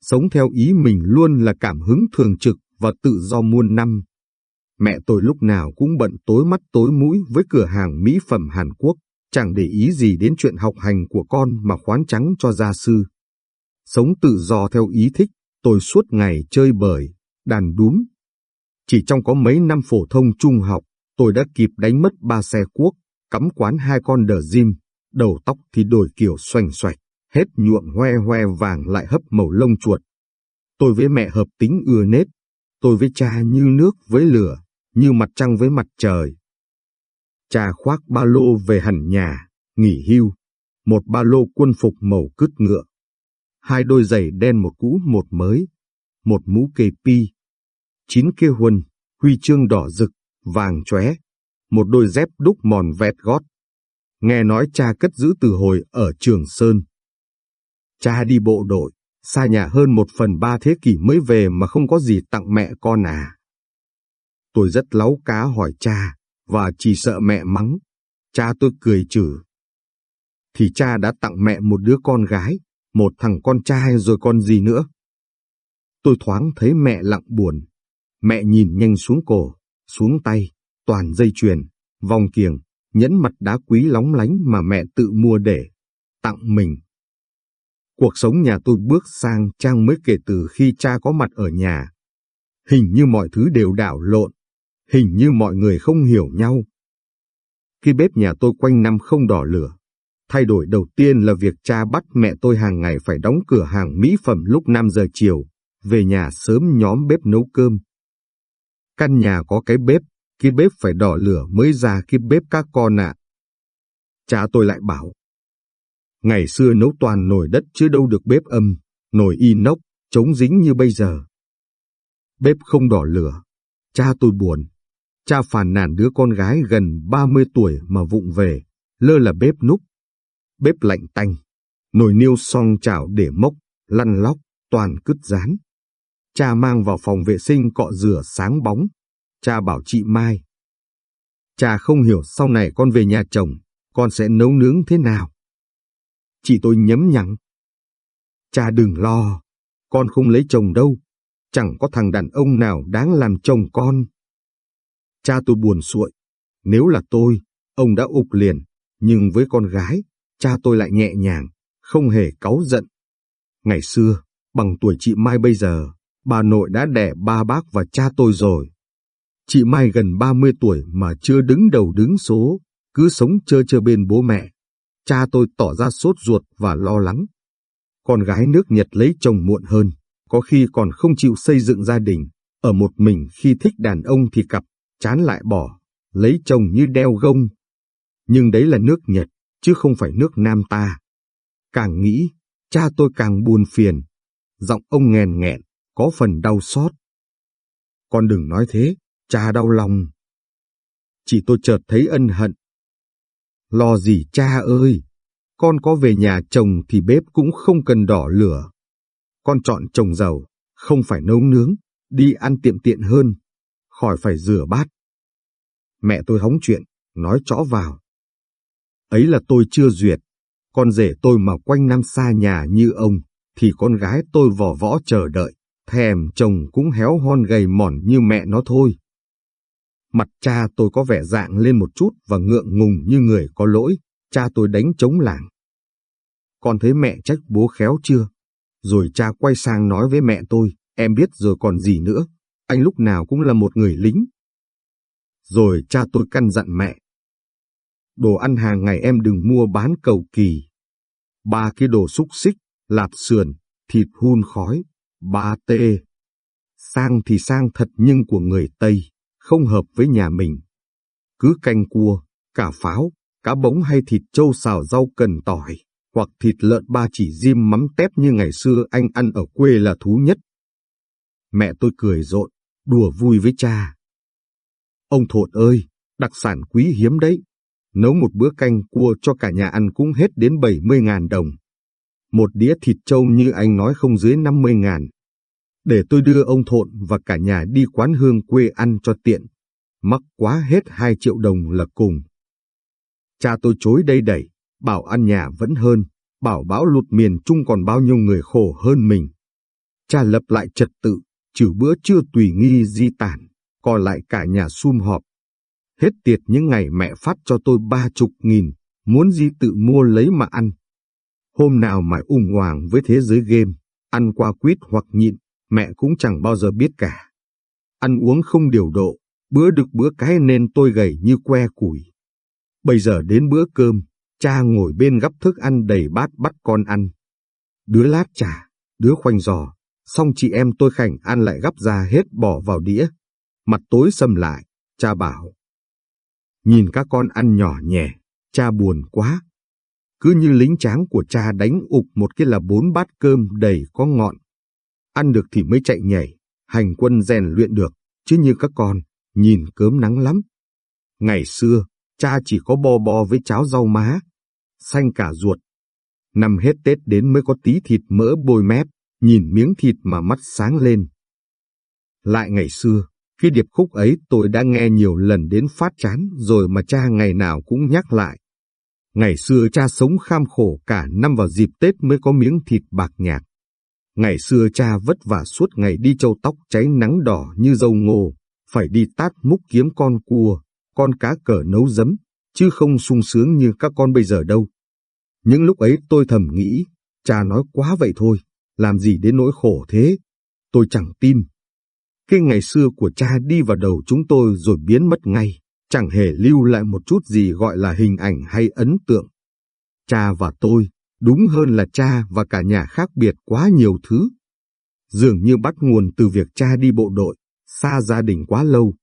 Sống theo ý mình luôn là cảm hứng thường trực và tự do muôn năm. Mẹ tôi lúc nào cũng bận tối mắt tối mũi với cửa hàng mỹ phẩm Hàn Quốc, chẳng để ý gì đến chuyện học hành của con mà khoán trắng cho gia sư. Sống tự do theo ý thích, tôi suốt ngày chơi bời, đàn đúm, chỉ trong có mấy năm phổ thông trung học, tôi đã kịp đánh mất ba xe cuốc, cắm quán hai con đờ diêm, đầu tóc thì đổi kiểu xoành xoạch, hết nhuộm hoe hoe vàng lại hấp màu lông chuột. Tôi với mẹ hợp tính ưa nết, tôi với cha như nước với lửa, như mặt trăng với mặt trời. Cha khoác ba lô về hẳn nhà, nghỉ hưu, một ba lô quân phục màu cứt ngựa. Hai đôi giày đen một cũ một mới, một mũ kê pi, chín kia huân, huy chương đỏ rực, vàng chóe, một đôi dép đúc mòn vẹt gót. Nghe nói cha cất giữ từ hồi ở Trường Sơn. Cha đi bộ đội, xa nhà hơn một phần ba thế kỷ mới về mà không có gì tặng mẹ con à. Tôi rất láu cá hỏi cha, và chỉ sợ mẹ mắng. Cha tôi cười chử. Thì cha đã tặng mẹ một đứa con gái, một thằng con trai rồi con gì nữa. Tôi thoáng thấy mẹ lặng buồn, Mẹ nhìn nhanh xuống cổ, xuống tay, toàn dây chuyền, vòng kiềng, nhẫn mặt đá quý lóng lánh mà mẹ tự mua để tặng mình. Cuộc sống nhà tôi bước sang trang mới kể từ khi cha có mặt ở nhà. Hình như mọi thứ đều đảo lộn, hình như mọi người không hiểu nhau. Khi bếp nhà tôi quanh năm không đỏ lửa, thay đổi đầu tiên là việc cha bắt mẹ tôi hàng ngày phải đóng cửa hàng mỹ phẩm lúc 5 giờ chiều, về nhà sớm nhóm bếp nấu cơm. Căn nhà có cái bếp, cái bếp phải đỏ lửa mới ra cái bếp các con ạ. Cha tôi lại bảo. Ngày xưa nấu toàn nồi đất chứ đâu được bếp âm, nồi inox, chống dính như bây giờ. Bếp không đỏ lửa. Cha tôi buồn. Cha phàn nàn đứa con gái gần 30 tuổi mà vụng về, lơ là bếp núc. Bếp lạnh tanh, nồi niêu song chảo để mốc, lăn lóc, toàn cứt rán. Cha mang vào phòng vệ sinh cọ rửa sáng bóng. Cha bảo chị Mai. Cha không hiểu sau này con về nhà chồng, con sẽ nấu nướng thế nào. Chị tôi nhấm nhắng Cha đừng lo, con không lấy chồng đâu. Chẳng có thằng đàn ông nào đáng làm chồng con. Cha tôi buồn suội. Nếu là tôi, ông đã ục liền. Nhưng với con gái, cha tôi lại nhẹ nhàng, không hề cáu giận. Ngày xưa, bằng tuổi chị Mai bây giờ, bà nội đã đẻ ba bác và cha tôi rồi. Chị Mai gần 30 tuổi mà chưa đứng đầu đứng số, cứ sống chơi chơi bên bố mẹ. Cha tôi tỏ ra sốt ruột và lo lắng. Con gái nước Nhật lấy chồng muộn hơn, có khi còn không chịu xây dựng gia đình, ở một mình khi thích đàn ông thì cặp, chán lại bỏ, lấy chồng như đeo gông. Nhưng đấy là nước Nhật, chứ không phải nước Nam ta. Càng nghĩ, cha tôi càng buồn phiền. Giọng ông nghèn nghẹn, có phần đau xót. Con đừng nói thế, cha đau lòng. Chỉ tôi chợt thấy ân hận. Lo gì cha ơi, con có về nhà chồng thì bếp cũng không cần đỏ lửa. Con chọn chồng giàu, không phải nấu nướng, đi ăn tiệm tiện hơn, khỏi phải rửa bát. Mẹ tôi hóng chuyện, nói rõ vào. Ấy là tôi chưa duyệt, con rể tôi mà quanh năm xa nhà như ông, thì con gái tôi vỏ võ chờ đợi, thèm chồng cũng héo hon gầy mòn như mẹ nó thôi. Mặt cha tôi có vẻ dạng lên một chút và ngượng ngùng như người có lỗi, cha tôi đánh chống làng. Con thấy mẹ trách bố khéo chưa? Rồi cha quay sang nói với mẹ tôi, em biết rồi còn gì nữa, anh lúc nào cũng là một người lính. Rồi cha tôi căn dặn mẹ. Đồ ăn hàng ngày em đừng mua bán cầu kỳ. Ba cái đồ xúc xích, lạp sườn, thịt hun khói, ba tê. Sang thì sang thật nhưng của người Tây, không hợp với nhà mình. Cứ canh cua, cả pháo, cá bống hay thịt trâu xào rau cần tỏi, hoặc thịt lợn ba chỉ diêm mắm tép như ngày xưa anh ăn ở quê là thú nhất. Mẹ tôi cười rộn, đùa vui với cha. Ông Thộn ơi, đặc sản quý hiếm đấy. Nấu một bữa canh cua cho cả nhà ăn cũng hết đến 70 ngàn đồng. Một đĩa thịt trâu như anh nói không dưới 50 ngàn. Để tôi đưa ông Thộn và cả nhà đi quán hương quê ăn cho tiện. Mắc quá hết 2 triệu đồng là cùng. Cha tôi chối đây đẩy, bảo ăn nhà vẫn hơn, bảo bão lụt miền Trung còn bao nhiêu người khổ hơn mình. Cha lập lại trật tự, trừ bữa trưa tùy nghi di tản, còn lại cả nhà sum họp. Hết tiệt những ngày mẹ phát cho tôi ba chục nghìn, muốn di tự mua lấy mà ăn. Hôm nào mà ung hoàng với thế giới game, ăn qua quýt hoặc nhịn, mẹ cũng chẳng bao giờ biết cả. Ăn uống không điều độ, bữa được bữa cái nên tôi gầy như que củi. Bây giờ đến bữa cơm, cha ngồi bên gấp thức ăn đầy bát bắt con ăn. Đứa lát chả, đứa khoanh giò, xong chị em tôi khảnh ăn lại gấp ra hết bỏ vào đĩa. Mặt tối sầm lại, cha bảo. Nhìn các con ăn nhỏ nhẹ, cha buồn quá. Cứ như lính tráng của cha đánh ục một cái là bốn bát cơm đầy có ngọn. Ăn được thì mới chạy nhảy, hành quân rèn luyện được, chứ như các con, nhìn cớm nắng lắm. Ngày xưa, cha chỉ có bo bo với cháo rau má, xanh cả ruột. Năm hết Tết đến mới có tí thịt mỡ bôi mép, nhìn miếng thịt mà mắt sáng lên. Lại ngày xưa, cái điệp khúc ấy tôi đã nghe nhiều lần đến phát chán rồi mà cha ngày nào cũng nhắc lại. Ngày xưa cha sống kham khổ cả năm vào dịp Tết mới có miếng thịt bạc nhạt. Ngày xưa cha vất vả suốt ngày đi châu tóc cháy nắng đỏ như dâu ngô, phải đi tát múc kiếm con cua, con cá cờ nấu giấm, chứ không sung sướng như các con bây giờ đâu. Những lúc ấy tôi thầm nghĩ, cha nói quá vậy thôi, làm gì đến nỗi khổ thế, tôi chẳng tin. Cái ngày xưa của cha đi vào đầu chúng tôi rồi biến mất ngay, chẳng hề lưu lại một chút gì gọi là hình ảnh hay ấn tượng. Cha và tôi, đúng hơn là cha và cả nhà khác biệt quá nhiều thứ. Dường như bắt nguồn từ việc cha đi bộ đội, xa gia đình quá lâu.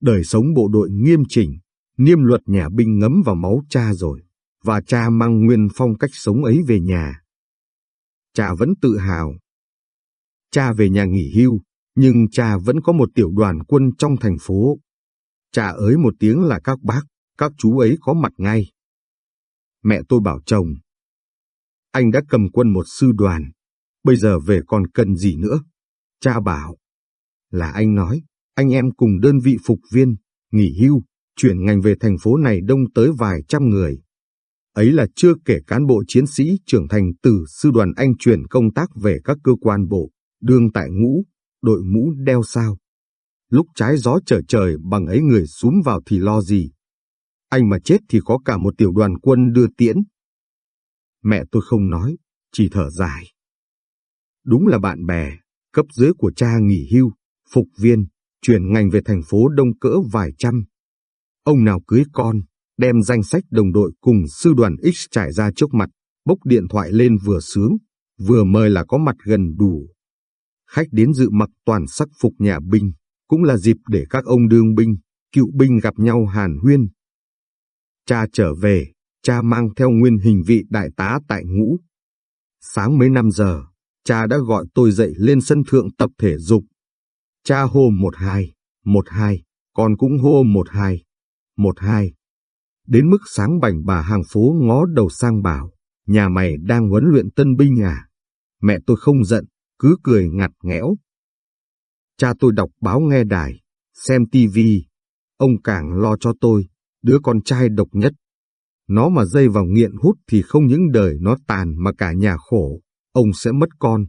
Đời sống bộ đội nghiêm chỉnh, niêm luật nhà binh ngấm vào máu cha rồi, và cha mang nguyên phong cách sống ấy về nhà. Cha vẫn tự hào. Cha về nhà nghỉ hưu, nhưng cha vẫn có một tiểu đoàn quân trong thành phố. Cha ới một tiếng là các bác, các chú ấy có mặt ngay. Mẹ tôi bảo chồng. Anh đã cầm quân một sư đoàn, bây giờ về còn cần gì nữa? Cha bảo. Là anh nói, anh em cùng đơn vị phục viên, nghỉ hưu, chuyển ngành về thành phố này đông tới vài trăm người. Ấy là chưa kể cán bộ chiến sĩ trưởng thành từ sư đoàn anh chuyển công tác về các cơ quan bộ, đương tại ngũ, đội mũ đeo sao. Lúc trái gió trở trời bằng ấy người súm vào thì lo gì. Anh mà chết thì có cả một tiểu đoàn quân đưa tiễn. Mẹ tôi không nói, chỉ thở dài. Đúng là bạn bè, cấp dưới của cha nghỉ hưu, phục viên, chuyển ngành về thành phố đông cỡ vài trăm. Ông nào cưới con, đem danh sách đồng đội cùng sư đoàn X trải ra trước mặt, bốc điện thoại lên vừa sướng, vừa mời là có mặt gần đủ. Khách đến dự mặc toàn sắc phục nhà binh, cũng là dịp để các ông đương binh, cựu binh gặp nhau hàn huyên. Cha trở về, cha mang theo nguyên hình vị đại tá tại ngũ. Sáng mấy năm giờ, cha đã gọi tôi dậy lên sân thượng tập thể dục. Cha hô một hai, một hai, con cũng hô một hai, một hai. Đến mức sáng bảnh bà hàng phố ngó đầu sang bảo, nhà mày đang huấn luyện tân binh à? Mẹ tôi không giận, cứ cười ngặt nghẽo. Cha tôi đọc báo nghe đài, xem tivi, ông càng lo cho tôi, đứa con trai độc nhất. Nó mà dây vào nghiện hút thì không những đời nó tàn mà cả nhà khổ, ông sẽ mất con.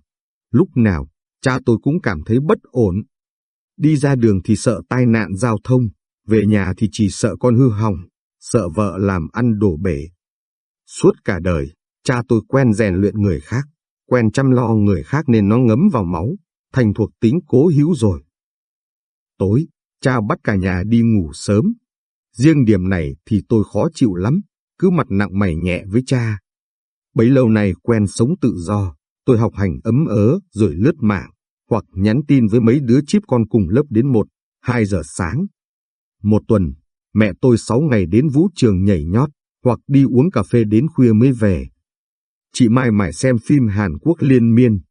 Lúc nào, cha tôi cũng cảm thấy bất ổn. Đi ra đường thì sợ tai nạn giao thông, về nhà thì chỉ sợ con hư hỏng, sợ vợ làm ăn đổ bể. Suốt cả đời, cha tôi quen rèn luyện người khác, quen chăm lo người khác nên nó ngấm vào máu, thành thuộc tính cố hữu rồi. Tối, cha bắt cả nhà đi ngủ sớm. Riêng điểm này thì tôi khó chịu lắm, cứ mặt nặng mày nhẹ với cha. Bấy lâu nay quen sống tự do, tôi học hành ấm ớ rồi lướt mạng, hoặc nhắn tin với mấy đứa chip con cùng lớp đến một, hai giờ sáng. Một tuần, mẹ tôi sáu ngày đến vũ trường nhảy nhót, hoặc đi uống cà phê đến khuya mới về. Chị Mai mải xem phim Hàn Quốc liên miên,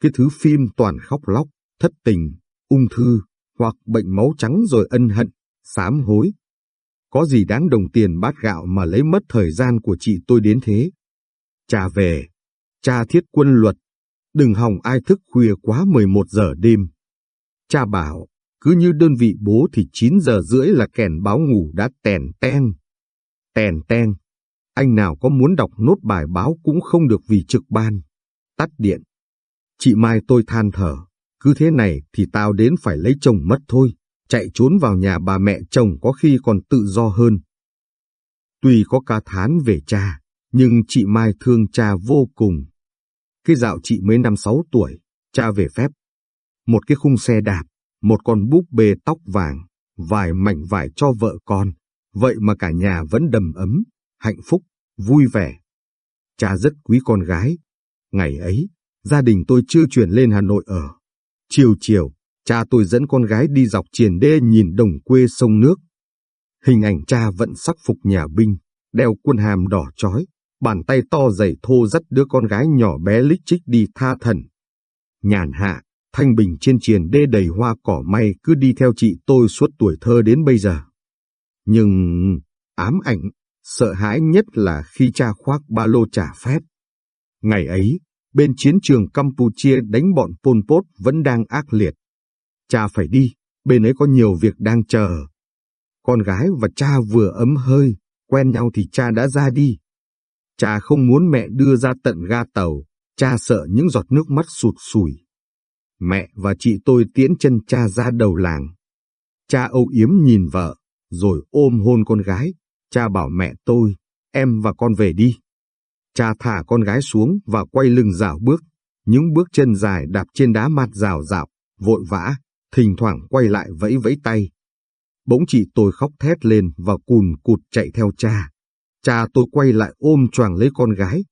cái thứ phim toàn khóc lóc, thất tình, ung thư, hoặc bệnh máu trắng rồi ân hận, sám hối. Có gì đáng đồng tiền bát gạo mà lấy mất thời gian của chị tôi đến thế. Cha về, cha thiết quân luật, đừng hòng ai thức khuya quá 11 giờ đêm. Cha bảo, cứ như đơn vị bố thì 9 giờ rưỡi là kèn báo ngủ đã tèn ten. Tèn ten, anh nào có muốn đọc nốt bài báo cũng không được vì trực ban. Tắt điện. Chị Mai tôi than thở, cứ thế này thì tao đến phải lấy chồng mất thôi, chạy trốn vào nhà bà mẹ chồng có khi còn tự do hơn. Tuy có ca thán về cha, nhưng chị Mai thương cha vô cùng. Cái dạo chị mới năm sáu tuổi, cha về phép. Một cái khung xe đạp, một con búp bê tóc vàng, vài mảnh vải cho vợ con, vậy mà cả nhà vẫn đầm ấm, hạnh phúc, vui vẻ. Cha rất quý con gái. Ngày ấy, gia đình tôi chưa chuyển lên Hà Nội ở. Chiều chiều, cha tôi dẫn con gái đi dọc triền đê nhìn đồng quê sông nước. Hình ảnh cha vẫn sắc phục nhà binh, đeo quân hàm đỏ chói, bàn tay to dày thô dắt đứa con gái nhỏ bé lích chích đi tha thần. Nhàn hạ, thanh bình trên triền đê đầy hoa cỏ may cứ đi theo chị tôi suốt tuổi thơ đến bây giờ. Nhưng ám ảnh, sợ hãi nhất là khi cha khoác ba lô trả phép. Ngày ấy, bên chiến trường Campuchia đánh bọn Pol Pot vẫn đang ác liệt. Cha phải đi, bên ấy có nhiều việc đang chờ. Con gái và cha vừa ấm hơi, quen nhau thì cha đã ra đi. Cha không muốn mẹ đưa ra tận ga tàu, cha sợ những giọt nước mắt sụt sùi. Mẹ và chị tôi tiễn chân cha ra đầu làng. Cha âu yếm nhìn vợ, rồi ôm hôn con gái. Cha bảo mẹ tôi, em và con về đi. Cha thả con gái xuống và quay lưng dạo bước, những bước chân dài đạp trên đá mặt rào rạo, vội vã, thỉnh thoảng quay lại vẫy vẫy tay. Bỗng chị tôi khóc thét lên và cùn cụt chạy theo cha. Cha tôi quay lại ôm choàng lấy con gái.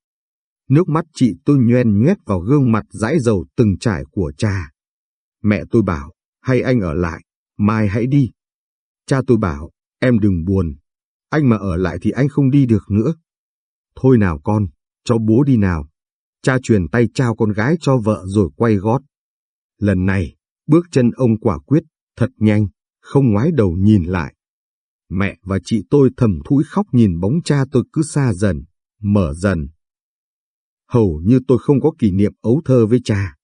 Nước mắt chị tôi nhoen nhoét vào gương mặt dãi dầu từng trải của cha. Mẹ tôi bảo, hay anh ở lại, mai hãy đi. Cha tôi bảo, em đừng buồn, anh mà ở lại thì anh không đi được nữa. Thôi nào con, cho bố đi nào. Cha truyền tay trao con gái cho vợ rồi quay gót. Lần này, bước chân ông quả quyết, thật nhanh, không ngoái đầu nhìn lại. Mẹ và chị tôi thầm thúi khóc nhìn bóng cha tôi cứ xa dần, mở dần. Hầu như tôi không có kỷ niệm ấu thơ với cha.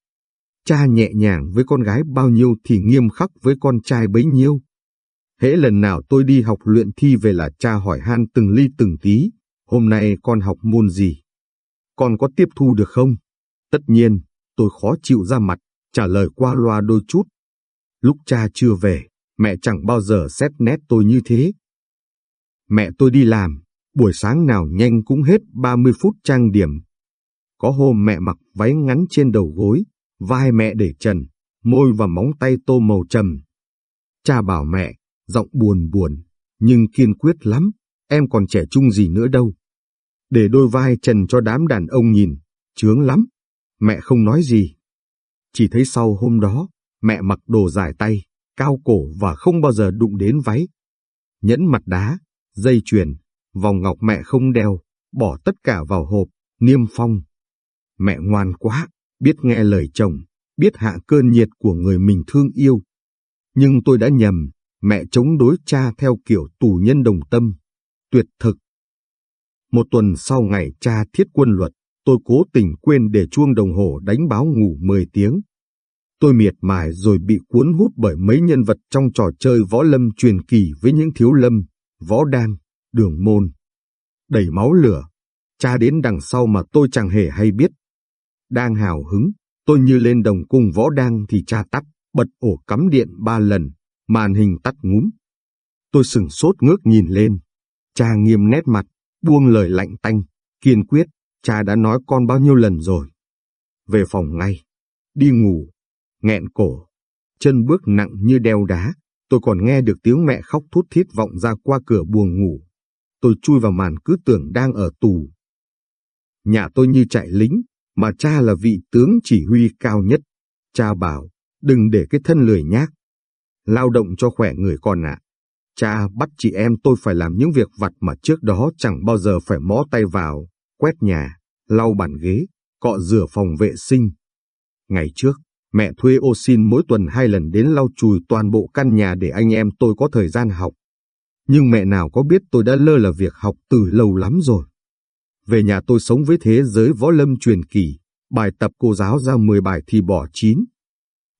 Cha nhẹ nhàng với con gái bao nhiêu thì nghiêm khắc với con trai bấy nhiêu. Hễ lần nào tôi đi học luyện thi về là cha hỏi han từng ly từng tí, hôm nay con học môn gì? Con có tiếp thu được không? Tất nhiên, tôi khó chịu ra mặt, trả lời qua loa đôi chút. Lúc cha chưa về, mẹ chẳng bao giờ xét nét tôi như thế. Mẹ tôi đi làm, buổi sáng nào nhanh cũng hết 30 phút trang điểm. Có hôm mẹ mặc váy ngắn trên đầu gối, vai mẹ để trần, môi và móng tay tô màu trầm. Cha bảo mẹ, giọng buồn buồn, nhưng kiên quyết lắm, em còn trẻ trung gì nữa đâu. Để đôi vai trần cho đám đàn ông nhìn, chướng lắm. Mẹ không nói gì. Chỉ thấy sau hôm đó, mẹ mặc đồ dài tay, cao cổ và không bao giờ đụng đến váy. Nhẫn mặt đá, dây chuyền, vòng ngọc mẹ không đeo, bỏ tất cả vào hộp, niêm phong. Mẹ ngoan quá, biết nghe lời chồng, biết hạ cơn nhiệt của người mình thương yêu. Nhưng tôi đã nhầm, mẹ chống đối cha theo kiểu tù nhân đồng tâm. Tuyệt thực. Một tuần sau ngày cha thiết quân luật, tôi cố tình quên để chuông đồng hồ đánh báo ngủ 10 tiếng. Tôi miệt mài rồi bị cuốn hút bởi mấy nhân vật trong trò chơi võ lâm truyền kỳ với những thiếu lâm, võ đan, đường môn. Đầy máu lửa, cha đến đằng sau mà tôi chẳng hề hay biết. Đang hào hứng, tôi như lên đồng cung võ đang thì cha tắt, bật ổ cắm điện ba lần, màn hình tắt ngúm. Tôi sừng sốt ngước nhìn lên. Cha nghiêm nét mặt, buông lời lạnh tanh, kiên quyết, cha đã nói con bao nhiêu lần rồi. Về phòng ngay, đi ngủ, nghẹn cổ, chân bước nặng như đeo đá, tôi còn nghe được tiếng mẹ khóc thút thít vọng ra qua cửa buồng ngủ. Tôi chui vào màn cứ tưởng đang ở tù. Nhà tôi như chạy lính, mà cha là vị tướng chỉ huy cao nhất. Cha bảo, đừng để cái thân lười nhác. Lao động cho khỏe người con ạ. Cha bắt chị em tôi phải làm những việc vặt mà trước đó chẳng bao giờ phải mó tay vào, quét nhà, lau bàn ghế, cọ rửa phòng vệ sinh. Ngày trước, mẹ thuê ô xin mỗi tuần hai lần đến lau chùi toàn bộ căn nhà để anh em tôi có thời gian học. Nhưng mẹ nào có biết tôi đã lơ là việc học từ lâu lắm rồi. Về nhà tôi sống với thế giới võ lâm truyền kỳ, bài tập cô giáo ra 10 bài thì bỏ 9.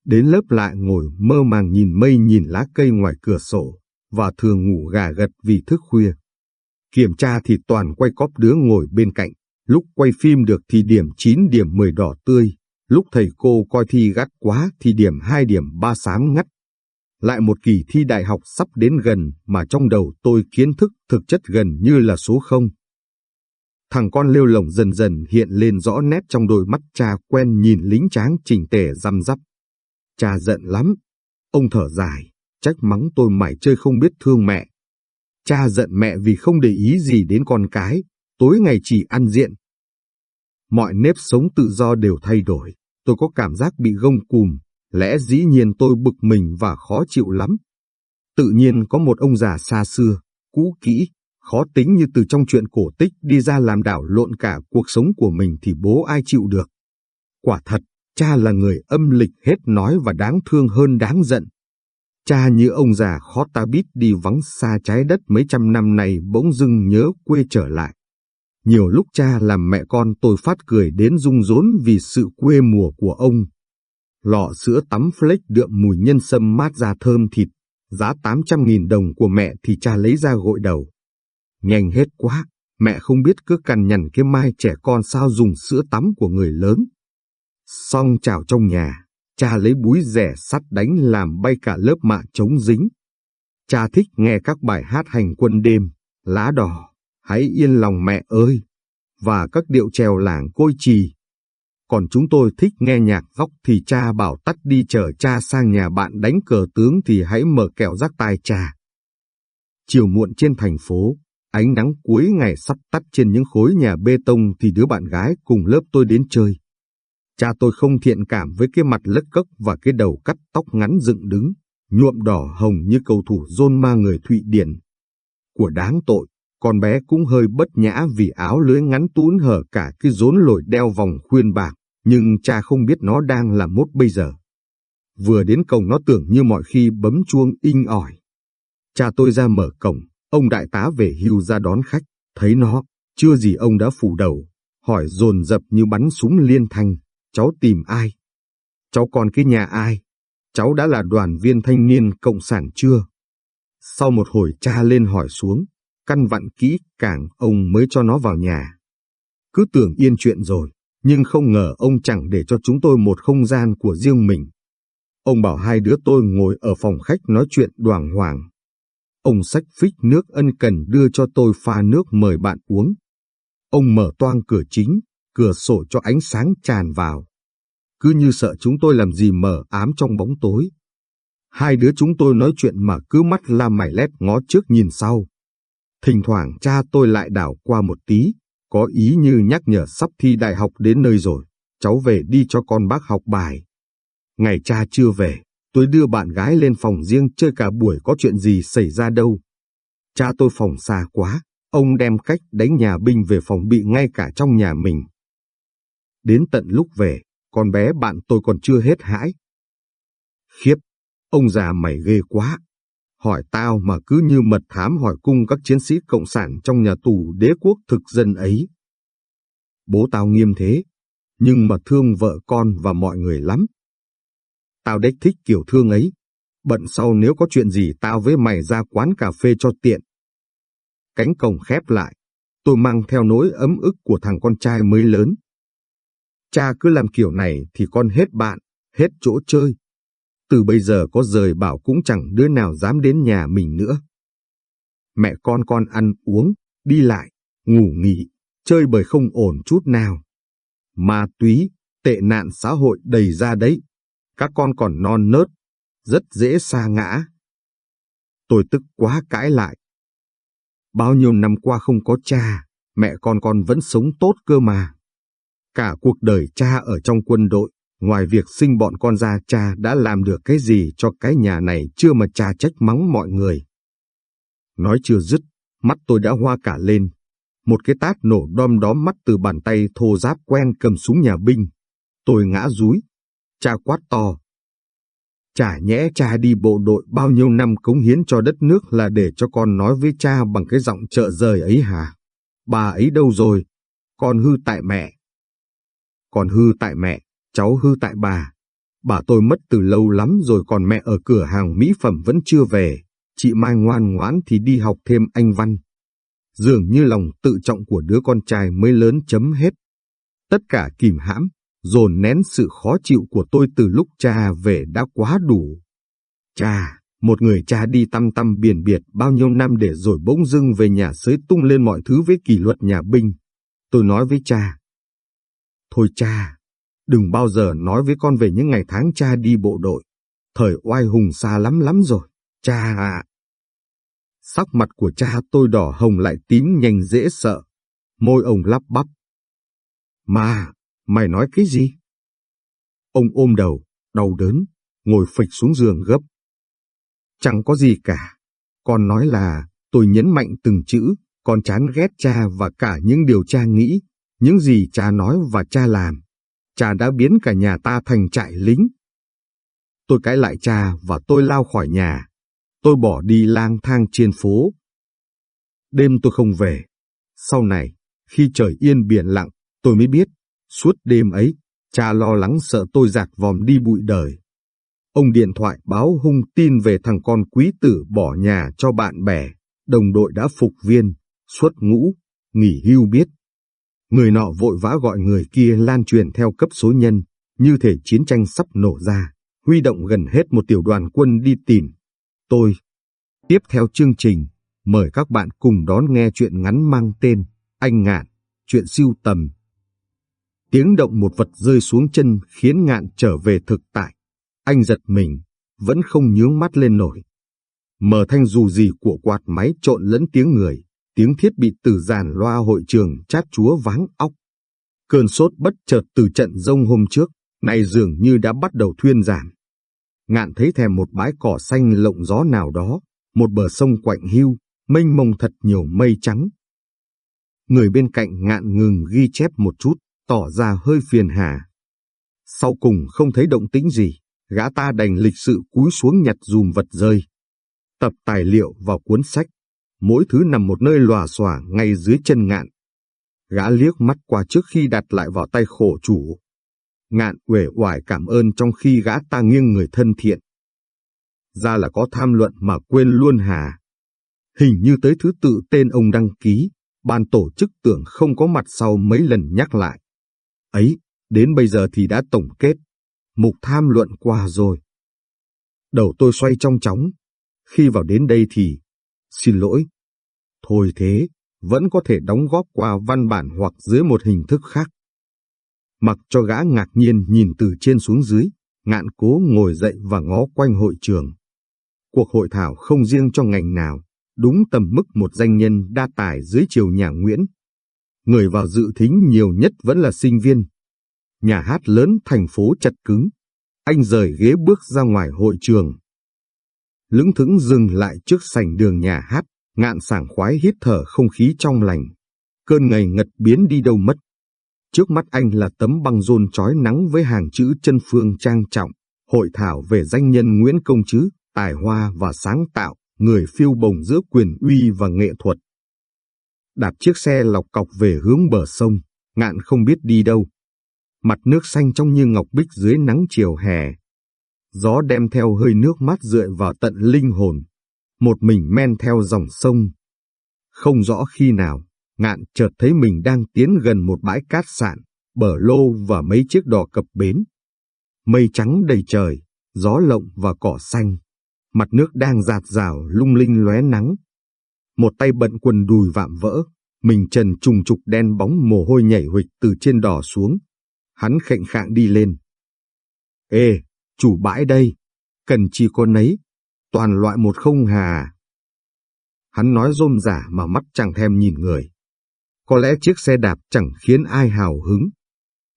Đến lớp lại ngồi mơ màng nhìn mây nhìn lá cây ngoài cửa sổ, và thường ngủ gà gật vì thức khuya. Kiểm tra thì toàn quay cóp đứa ngồi bên cạnh, lúc quay phim được thì điểm 9 điểm 10 đỏ tươi, lúc thầy cô coi thi gắt quá thì điểm 2 điểm 3 sáng ngắt. Lại một kỳ thi đại học sắp đến gần mà trong đầu tôi kiến thức thực chất gần như là số 0. Thằng con lêu lồng dần dần hiện lên rõ nét trong đôi mắt cha quen nhìn lính tráng chỉnh tề răm rắp. Cha giận lắm. Ông thở dài, trách mắng tôi mải chơi không biết thương mẹ. Cha giận mẹ vì không để ý gì đến con cái, tối ngày chỉ ăn diện. Mọi nếp sống tự do đều thay đổi, tôi có cảm giác bị gông cùm, lẽ dĩ nhiên tôi bực mình và khó chịu lắm. Tự nhiên có một ông già xa xưa, cũ kỹ, khó tính như từ trong chuyện cổ tích đi ra làm đảo lộn cả cuộc sống của mình thì bố ai chịu được. Quả thật, cha là người âm lịch hết nói và đáng thương hơn đáng giận. Cha như ông già khó ta biết đi vắng xa trái đất mấy trăm năm này bỗng dưng nhớ quê trở lại. Nhiều lúc cha làm mẹ con tôi phát cười đến rung rốn vì sự quê mùa của ông. Lọ sữa tắm flake đượm mùi nhân sâm mát ra thơm thịt, giá 800.000 đồng của mẹ thì cha lấy ra gội đầu. Nhanh hết quá, mẹ không biết cứ cằn nhằn cái mai trẻ con sao dùng sữa tắm của người lớn. Xong chào trong nhà, cha lấy búi rẻ sắt đánh làm bay cả lớp mạ chống dính. Cha thích nghe các bài hát hành quân đêm, lá đỏ, hãy yên lòng mẹ ơi, và các điệu trèo làng côi trì. Còn chúng tôi thích nghe nhạc góc thì cha bảo tắt đi chở cha sang nhà bạn đánh cờ tướng thì hãy mở kẹo rác tai cha. Chiều muộn trên thành phố, Ánh nắng cuối ngày sắp tắt trên những khối nhà bê tông thì đứa bạn gái cùng lớp tôi đến chơi. Cha tôi không thiện cảm với cái mặt lất cốc và cái đầu cắt tóc ngắn dựng đứng, nhuộm đỏ hồng như cầu thủ rôn ma người Thụy Điển. Của đáng tội, con bé cũng hơi bất nhã vì áo lưới ngắn tún hở cả cái rốn lồi đeo vòng khuyên bạc, nhưng cha không biết nó đang làm mốt bây giờ. Vừa đến cổng nó tưởng như mọi khi bấm chuông inh ỏi. Cha tôi ra mở cổng, Ông đại tá về hưu ra đón khách, thấy nó, chưa gì ông đã phủ đầu, hỏi dồn dập như bắn súng liên thanh, cháu tìm ai? Cháu còn cái nhà ai? Cháu đã là đoàn viên thanh niên cộng sản chưa? Sau một hồi cha lên hỏi xuống, căn vặn kỹ càng ông mới cho nó vào nhà. Cứ tưởng yên chuyện rồi, nhưng không ngờ ông chẳng để cho chúng tôi một không gian của riêng mình. Ông bảo hai đứa tôi ngồi ở phòng khách nói chuyện đoàn hoàng. Ông sách phích nước ân cần đưa cho tôi pha nước mời bạn uống. Ông mở toang cửa chính, cửa sổ cho ánh sáng tràn vào. cứ như sợ chúng tôi làm gì mờ ám trong bóng tối. Hai đứa chúng tôi nói chuyện mà cứ mắt la mày lét ngó trước nhìn sau. Thỉnh thoảng cha tôi lại đảo qua một tí, có ý như nhắc nhở sắp thi đại học đến nơi rồi, cháu về đi cho con bác học bài. Ngày cha chưa về, tôi đưa bạn gái lên phòng riêng chơi cả buổi có chuyện gì xảy ra đâu. Cha tôi phòng xa quá, ông đem cách đánh nhà binh về phòng bị ngay cả trong nhà mình. Đến tận lúc về, con bé bạn tôi còn chưa hết hãi. Khiếp, ông già mày ghê quá. Hỏi tao mà cứ như mật thám hỏi cung các chiến sĩ cộng sản trong nhà tù đế quốc thực dân ấy. Bố tao nghiêm thế, nhưng mà thương vợ con và mọi người lắm. Tao đếch thích kiểu thương ấy. Bận sau nếu có chuyện gì tao với mày ra quán cà phê cho tiện. Cánh cổng khép lại, tôi mang theo nỗi ấm ức của thằng con trai mới lớn. Cha cứ làm kiểu này thì con hết bạn, hết chỗ chơi. Từ bây giờ có rời bảo cũng chẳng đứa nào dám đến nhà mình nữa. Mẹ con con ăn uống, đi lại, ngủ nghỉ, chơi bời không ổn chút nào. Ma túy, tệ nạn xã hội đầy ra đấy. Các con còn non nớt, rất dễ sa ngã. Tôi tức quá cãi lại. Bao nhiêu năm qua không có cha, mẹ con con vẫn sống tốt cơ mà. Cả cuộc đời cha ở trong quân đội, ngoài việc sinh bọn con ra cha đã làm được cái gì cho cái nhà này chưa mà cha trách mắng mọi người. Nói chưa dứt, mắt tôi đã hoa cả lên. Một cái tát nổ đom đóm mắt từ bàn tay thô giáp quen cầm súng nhà binh. Tôi ngã rúi. Cha quát to. Chả nhẽ cha đi bộ đội bao nhiêu năm cống hiến cho đất nước là để cho con nói với cha bằng cái giọng trợ rời ấy hả? Bà ấy đâu rồi? Con hư tại mẹ. Còn hư tại mẹ, cháu hư tại bà. Bà tôi mất từ lâu lắm rồi còn mẹ ở cửa hàng mỹ phẩm vẫn chưa về. Chị Mai ngoan ngoãn thì đi học thêm anh Văn. Dường như lòng tự trọng của đứa con trai mới lớn chấm hết. Tất cả kìm hãm, dồn nén sự khó chịu của tôi từ lúc cha về đã quá đủ. Cha, một người cha đi tăm tăm biển biệt bao nhiêu năm để rồi bỗng dưng về nhà sới tung lên mọi thứ với kỷ luật nhà binh. Tôi nói với cha. Thôi cha, đừng bao giờ nói với con về những ngày tháng cha đi bộ đội. Thời oai hùng xa lắm lắm rồi, cha ạ. Sắc mặt của cha tôi đỏ hồng lại tím nhanh dễ sợ. Môi ông lắp bắp. Mà, mày nói cái gì? Ông ôm đầu, đau đớn, ngồi phịch xuống giường gấp. Chẳng có gì cả. Con nói là, tôi nhấn mạnh từng chữ, con chán ghét cha và cả những điều cha nghĩ, những gì cha nói và cha làm. Cha đã biến cả nhà ta thành trại lính. Tôi cãi lại cha và tôi lao khỏi nhà. Tôi bỏ đi lang thang trên phố. Đêm tôi không về. Sau này, khi trời yên biển lặng, tôi mới biết, suốt đêm ấy, cha lo lắng sợ tôi giạt vòm đi bụi đời. Ông điện thoại báo hung tin về thằng con quý tử bỏ nhà cho bạn bè, đồng đội đã phục viên, xuất ngũ, nghỉ hưu biết. Người nọ vội vã gọi người kia lan truyền theo cấp số nhân, như thể chiến tranh sắp nổ ra, huy động gần hết một tiểu đoàn quân đi tìm. Tôi. Tiếp theo chương trình, mời các bạn cùng đón nghe chuyện ngắn mang tên Anh Ngạn, chuyện siêu tầm. Tiếng động một vật rơi xuống chân khiến Ngạn trở về thực tại. Anh giật mình, vẫn không nhướng mắt lên nổi. Mở thanh dù gì của quạt máy trộn lẫn tiếng người, tiếng thiết bị từ giàn loa hội trường chát chúa váng óc. Cơn sốt bất chợt từ trận rông hôm trước, nay dường như đã bắt đầu thuyên giảm. Ngạn thấy thèm một bãi cỏ xanh lộng gió nào đó, một bờ sông quạnh hưu, mênh mông thật nhiều mây trắng. Người bên cạnh ngạn ngừng ghi chép một chút, tỏ ra hơi phiền hà. Sau cùng không thấy động tĩnh gì, gã ta đành lịch sự cúi xuống nhặt dùm vật rơi. Tập tài liệu vào cuốn sách, mỗi thứ nằm một nơi lòa xòa ngay dưới chân ngạn. Gã liếc mắt qua trước khi đặt lại vào tay khổ chủ. Ngạn uể oải cảm ơn trong khi gã ta nghiêng người thân thiện. Ra là có tham luận mà quên luôn hà. Hình như tới thứ tự tên ông đăng ký, ban tổ chức tưởng không có mặt sau mấy lần nhắc lại. Ấy, đến bây giờ thì đã tổng kết. Mục tham luận qua rồi. Đầu tôi xoay trong chóng. Khi vào đến đây thì Xin lỗi. Thôi thế, vẫn có thể đóng góp qua văn bản hoặc dưới một hình thức khác. Mặc cho gã ngạc nhiên nhìn từ trên xuống dưới, ngạn cố ngồi dậy và ngó quanh hội trường. Cuộc hội thảo không riêng cho ngành nào, đúng tầm mức một danh nhân đa tài dưới triều nhà Nguyễn. Người vào dự thính nhiều nhất vẫn là sinh viên. Nhà hát lớn thành phố chật cứng. Anh rời ghế bước ra ngoài hội trường. Lững thững dừng lại trước sảnh đường nhà hát, ngạn sảng khoái hít thở không khí trong lành. Cơn ngày ngật biến đi đâu mất. Trước mắt anh là tấm băng rôn trói nắng với hàng chữ chân phương trang trọng, hội thảo về danh nhân Nguyễn Công chứ tài hoa và sáng tạo, người phiêu bồng giữa quyền uy và nghệ thuật. Đạp chiếc xe lọc cọc về hướng bờ sông, ngạn không biết đi đâu. Mặt nước xanh trong như ngọc bích dưới nắng chiều hè. Gió đem theo hơi nước mát rượi vào tận linh hồn. Một mình men theo dòng sông. Không rõ khi nào, ngạn chợt thấy mình đang tiến gần một bãi cát sạn, bờ lô và mấy chiếc đò cập bến. Mây trắng đầy trời, gió lộng và cỏ xanh. Mặt nước đang giạt rào lung linh lóe nắng. Một tay bận quần đùi vạm vỡ, mình trần trùng trục đen bóng mồ hôi nhảy huỵch từ trên đỏ xuống. Hắn khệnh khạng đi lên. Ê, chủ bãi đây, cần chi con nấy, toàn loại một không hà. Hắn nói rôm giả mà mắt chẳng thèm nhìn người. Có lẽ chiếc xe đạp chẳng khiến ai hào hứng.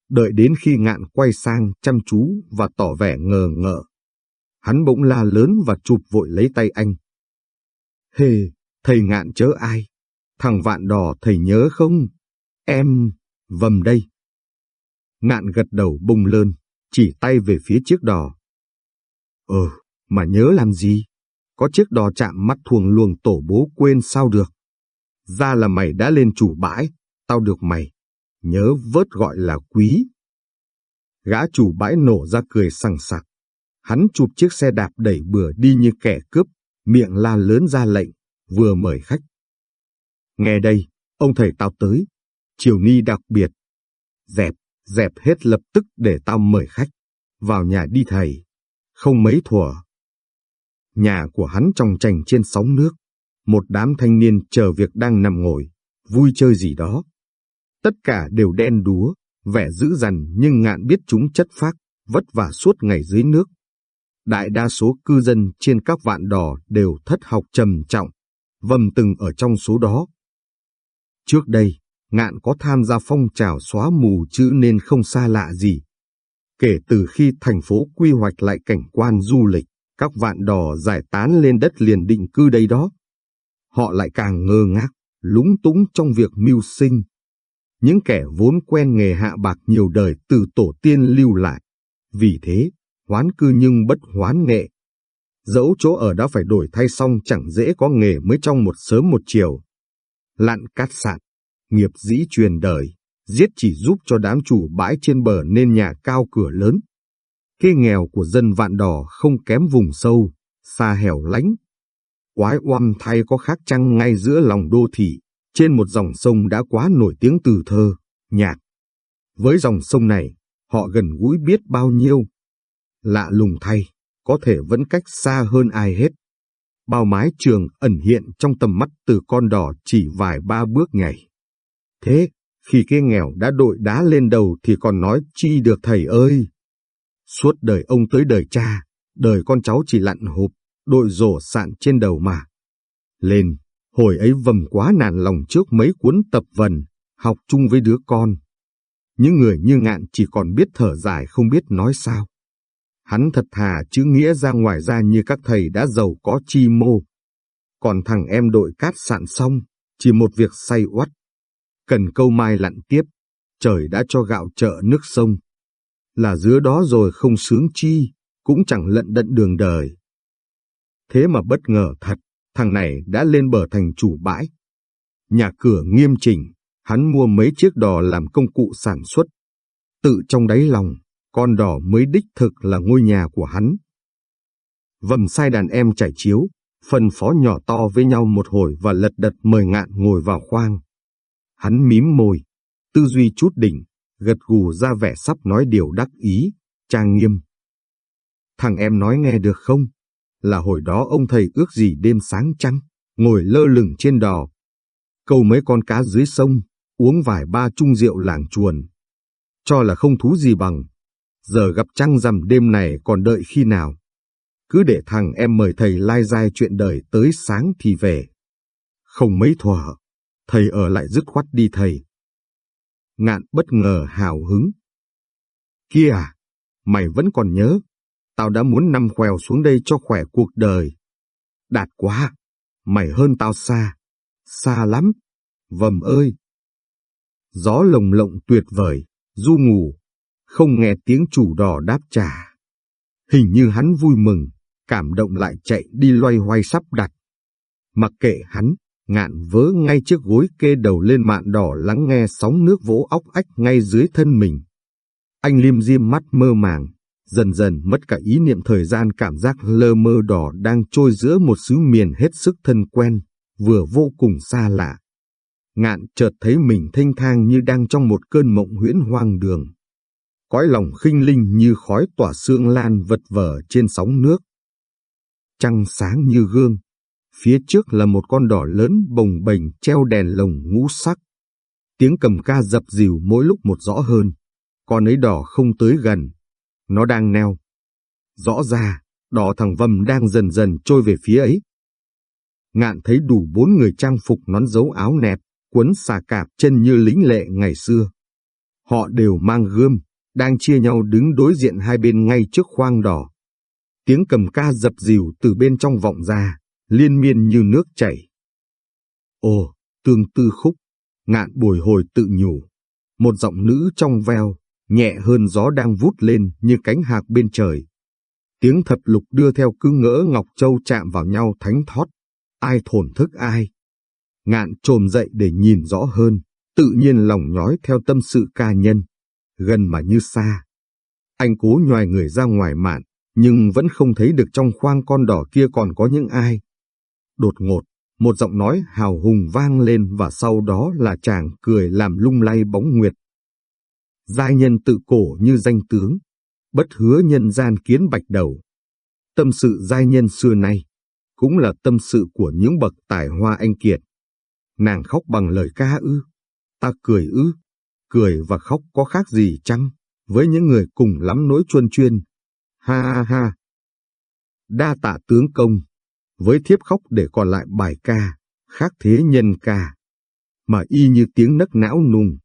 Đợi đến khi ngạn quay sang chăm chú và tỏ vẻ ngờ ngợ. Hắn bỗng la lớn và chụp vội lấy tay anh. Hề, thầy ngạn chớ ai? Thằng vạn đỏ thầy nhớ không? Em, vầm đây. Ngạn gật đầu bung lơn, chỉ tay về phía chiếc đò. Ờ, mà nhớ làm gì? Có chiếc đò chạm mắt thuồng luồng tổ bố quên sao được. Ra là mày đã lên chủ bãi, tao được mày. Nhớ vớt gọi là quý. Gã chủ bãi nổ ra cười sằng sặc. Hắn chụp chiếc xe đạp đẩy bừa đi như kẻ cướp, miệng la lớn ra lệnh, vừa mời khách. Nghe đây, ông thầy tao tới, chiều ni đặc biệt. Dẹp, dẹp hết lập tức để tao mời khách. Vào nhà đi thầy, không mấy thủa. Nhà của hắn trong trành trên sóng nước, một đám thanh niên chờ việc đang nằm ngồi, vui chơi gì đó. Tất cả đều đen đúa, vẻ dữ dằn nhưng ngạn biết chúng chất phác, vất vả suốt ngày dưới nước. Đại đa số cư dân trên các vạn đò đều thất học trầm trọng, vầm từng ở trong số đó. Trước đây, ngạn có tham gia phong trào xóa mù chữ nên không xa lạ gì. Kể từ khi thành phố quy hoạch lại cảnh quan du lịch, các vạn đò giải tán lên đất liền định cư đây đó họ lại càng ngơ ngác, lúng túng trong việc mưu sinh. Những kẻ vốn quen nghề hạ bạc nhiều đời từ tổ tiên lưu lại. Vì thế, hoán cư nhưng bất hoán nghệ. Dẫu chỗ ở đã phải đổi thay xong chẳng dễ có nghề mới trong một sớm một chiều. Lặn cát sạn, nghiệp dĩ truyền đời, giết chỉ giúp cho đám chủ bãi trên bờ nên nhà cao cửa lớn. Kê nghèo của dân vạn đỏ không kém vùng sâu, xa hẻo lánh, Quái oăm thay có khác chăng ngay giữa lòng đô thị, trên một dòng sông đã quá nổi tiếng từ thơ, nhạc. Với dòng sông này, họ gần gũi biết bao nhiêu. Lạ lùng thay, có thể vẫn cách xa hơn ai hết. Bao mái trường ẩn hiện trong tầm mắt từ con đỏ chỉ vài ba bước nhảy. Thế, khi cái nghèo đã đội đá lên đầu thì còn nói chi được thầy ơi. Suốt đời ông tới đời cha, đời con cháu chỉ lặn hộp, đội rổ sạn trên đầu mà. Lên, hồi ấy vầm quá nản lòng trước mấy cuốn tập vần, học chung với đứa con. Những người như ngạn chỉ còn biết thở dài không biết nói sao. Hắn thật thà chứ nghĩa ra ngoài ra như các thầy đã giàu có chi mô. Còn thằng em đội cát sạn xong, chỉ một việc say oắt. Cần câu mai lặn tiếp, trời đã cho gạo chợ nước sông. Là dứa đó rồi không sướng chi, cũng chẳng lận đận đường đời. Thế mà bất ngờ thật, thằng này đã lên bờ thành chủ bãi. Nhà cửa nghiêm chỉnh, hắn mua mấy chiếc đò làm công cụ sản xuất. Tự trong đáy lòng, con đò mới đích thực là ngôi nhà của hắn. Vầm sai đàn em trải chiếu, phân phó nhỏ to với nhau một hồi và lật đật mời ngạn ngồi vào khoang. Hắn mím môi, tư duy chút đỉnh, gật gù ra vẻ sắp nói điều đắc ý, trang nghiêm. Thằng em nói nghe được không? là hồi đó ông thầy ước gì đêm sáng trăng, ngồi lơ lửng trên đò. Câu mấy con cá dưới sông, uống vài ba chung rượu làng chuồn. cho là không thú gì bằng. Giờ gặp trăng rằm đêm này còn đợi khi nào? Cứ để thằng em mời thầy lai dai chuyện đời tới sáng thì về. Không mấy thỏa, thầy ở lại dứt khoát đi thầy. Ngạn bất ngờ hào hứng. Kia à, mày vẫn còn nhớ, tao đã muốn nằm khoèo xuống đây cho khỏe cuộc đời. Đạt quá, mày hơn tao xa, xa lắm, vầm ơi. Gió lồng lộng tuyệt vời, du ngủ, không nghe tiếng chủ đò đáp trả. Hình như hắn vui mừng, cảm động lại chạy đi loay hoay sắp đặt. Mặc kệ hắn, ngạn vớ ngay chiếc gối kê đầu lên mạn đỏ lắng nghe sóng nước vỗ óc ách ngay dưới thân mình. Anh liêm diêm mắt mơ màng, dần dần mất cả ý niệm thời gian cảm giác lơ mơ đỏ đang trôi giữa một xứ miền hết sức thân quen, vừa vô cùng xa lạ. Ngạn chợt thấy mình thanh thang như đang trong một cơn mộng huyễn hoang đường. Cõi lòng khinh linh như khói tỏa xương lan vật vờ trên sóng nước. Trăng sáng như gương, phía trước là một con đỏ lớn bồng bềnh treo đèn lồng ngũ sắc. Tiếng cầm ca dập dìu mỗi lúc một rõ hơn, con ấy đỏ không tới gần, nó đang neo. Rõ ra, đỏ thằng Vâm đang dần dần trôi về phía ấy. Ngạn thấy đủ bốn người trang phục nón dấu áo nẹp, quấn xà cạp chân như lính lệ ngày xưa. Họ đều mang gươm, đang chia nhau đứng đối diện hai bên ngay trước khoang đỏ. Tiếng cầm ca dập dìu từ bên trong vọng ra, liên miên như nước chảy. Ồ, tương tư khúc, ngạn bồi hồi tự nhủ. Một giọng nữ trong veo, nhẹ hơn gió đang vút lên như cánh hạc bên trời. Tiếng thập lục đưa theo cứ ngỡ Ngọc Châu chạm vào nhau thánh thót, ai thổn thức ai. Ngạn trồm dậy để nhìn rõ hơn, tự nhiên lòng nhói theo tâm sự ca nhân, gần mà như xa. Anh cố nhòi người ra ngoài mạn, nhưng vẫn không thấy được trong khoang con đỏ kia còn có những ai. Đột ngột, một giọng nói hào hùng vang lên và sau đó là chàng cười làm lung lay bóng nguyệt. Giai nhân tự cổ như danh tướng, bất hứa nhân gian kiến bạch đầu. Tâm sự giai nhân xưa nay, cũng là tâm sự của những bậc tài hoa anh kiệt. Nàng khóc bằng lời ca ư, ta cười ư, cười và khóc có khác gì chăng, với những người cùng lắm nỗi chuân chuyên. Ha ha ha. Đa tạ tướng công, với thiếp khóc để còn lại bài ca, khác thế nhân ca. Mà y như tiếng nấc não nùng,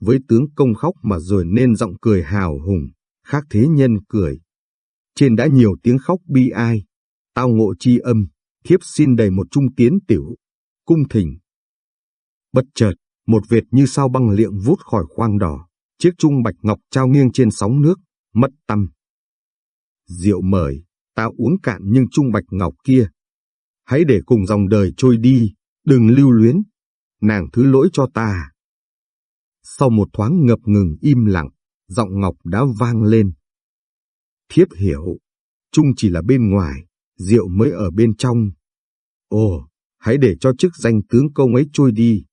với tướng công khóc mà rồi nên giọng cười hào hùng, khác thế nhân cười. Trên đã nhiều tiếng khóc bi ai, tao ngộ chi âm, thiếp xin đầy một trung tiến tiểu, cung thỉnh. Bất chợt, một vệt như sao băng liệng vút khỏi khoang đỏ, chiếc trung bạch ngọc trao nghiêng trên sóng nước, mất tâm. Rượu mời, ta uống cạn nhưng trung bạch ngọc kia. Hãy để cùng dòng đời trôi đi, đừng lưu luyến. Nàng thứ lỗi cho ta. Sau một thoáng ngập ngừng im lặng, giọng ngọc đã vang lên. Thiếp hiểu, Trung chỉ là bên ngoài, rượu mới ở bên trong. Ồ, hãy để cho chức danh tướng công ấy trôi đi.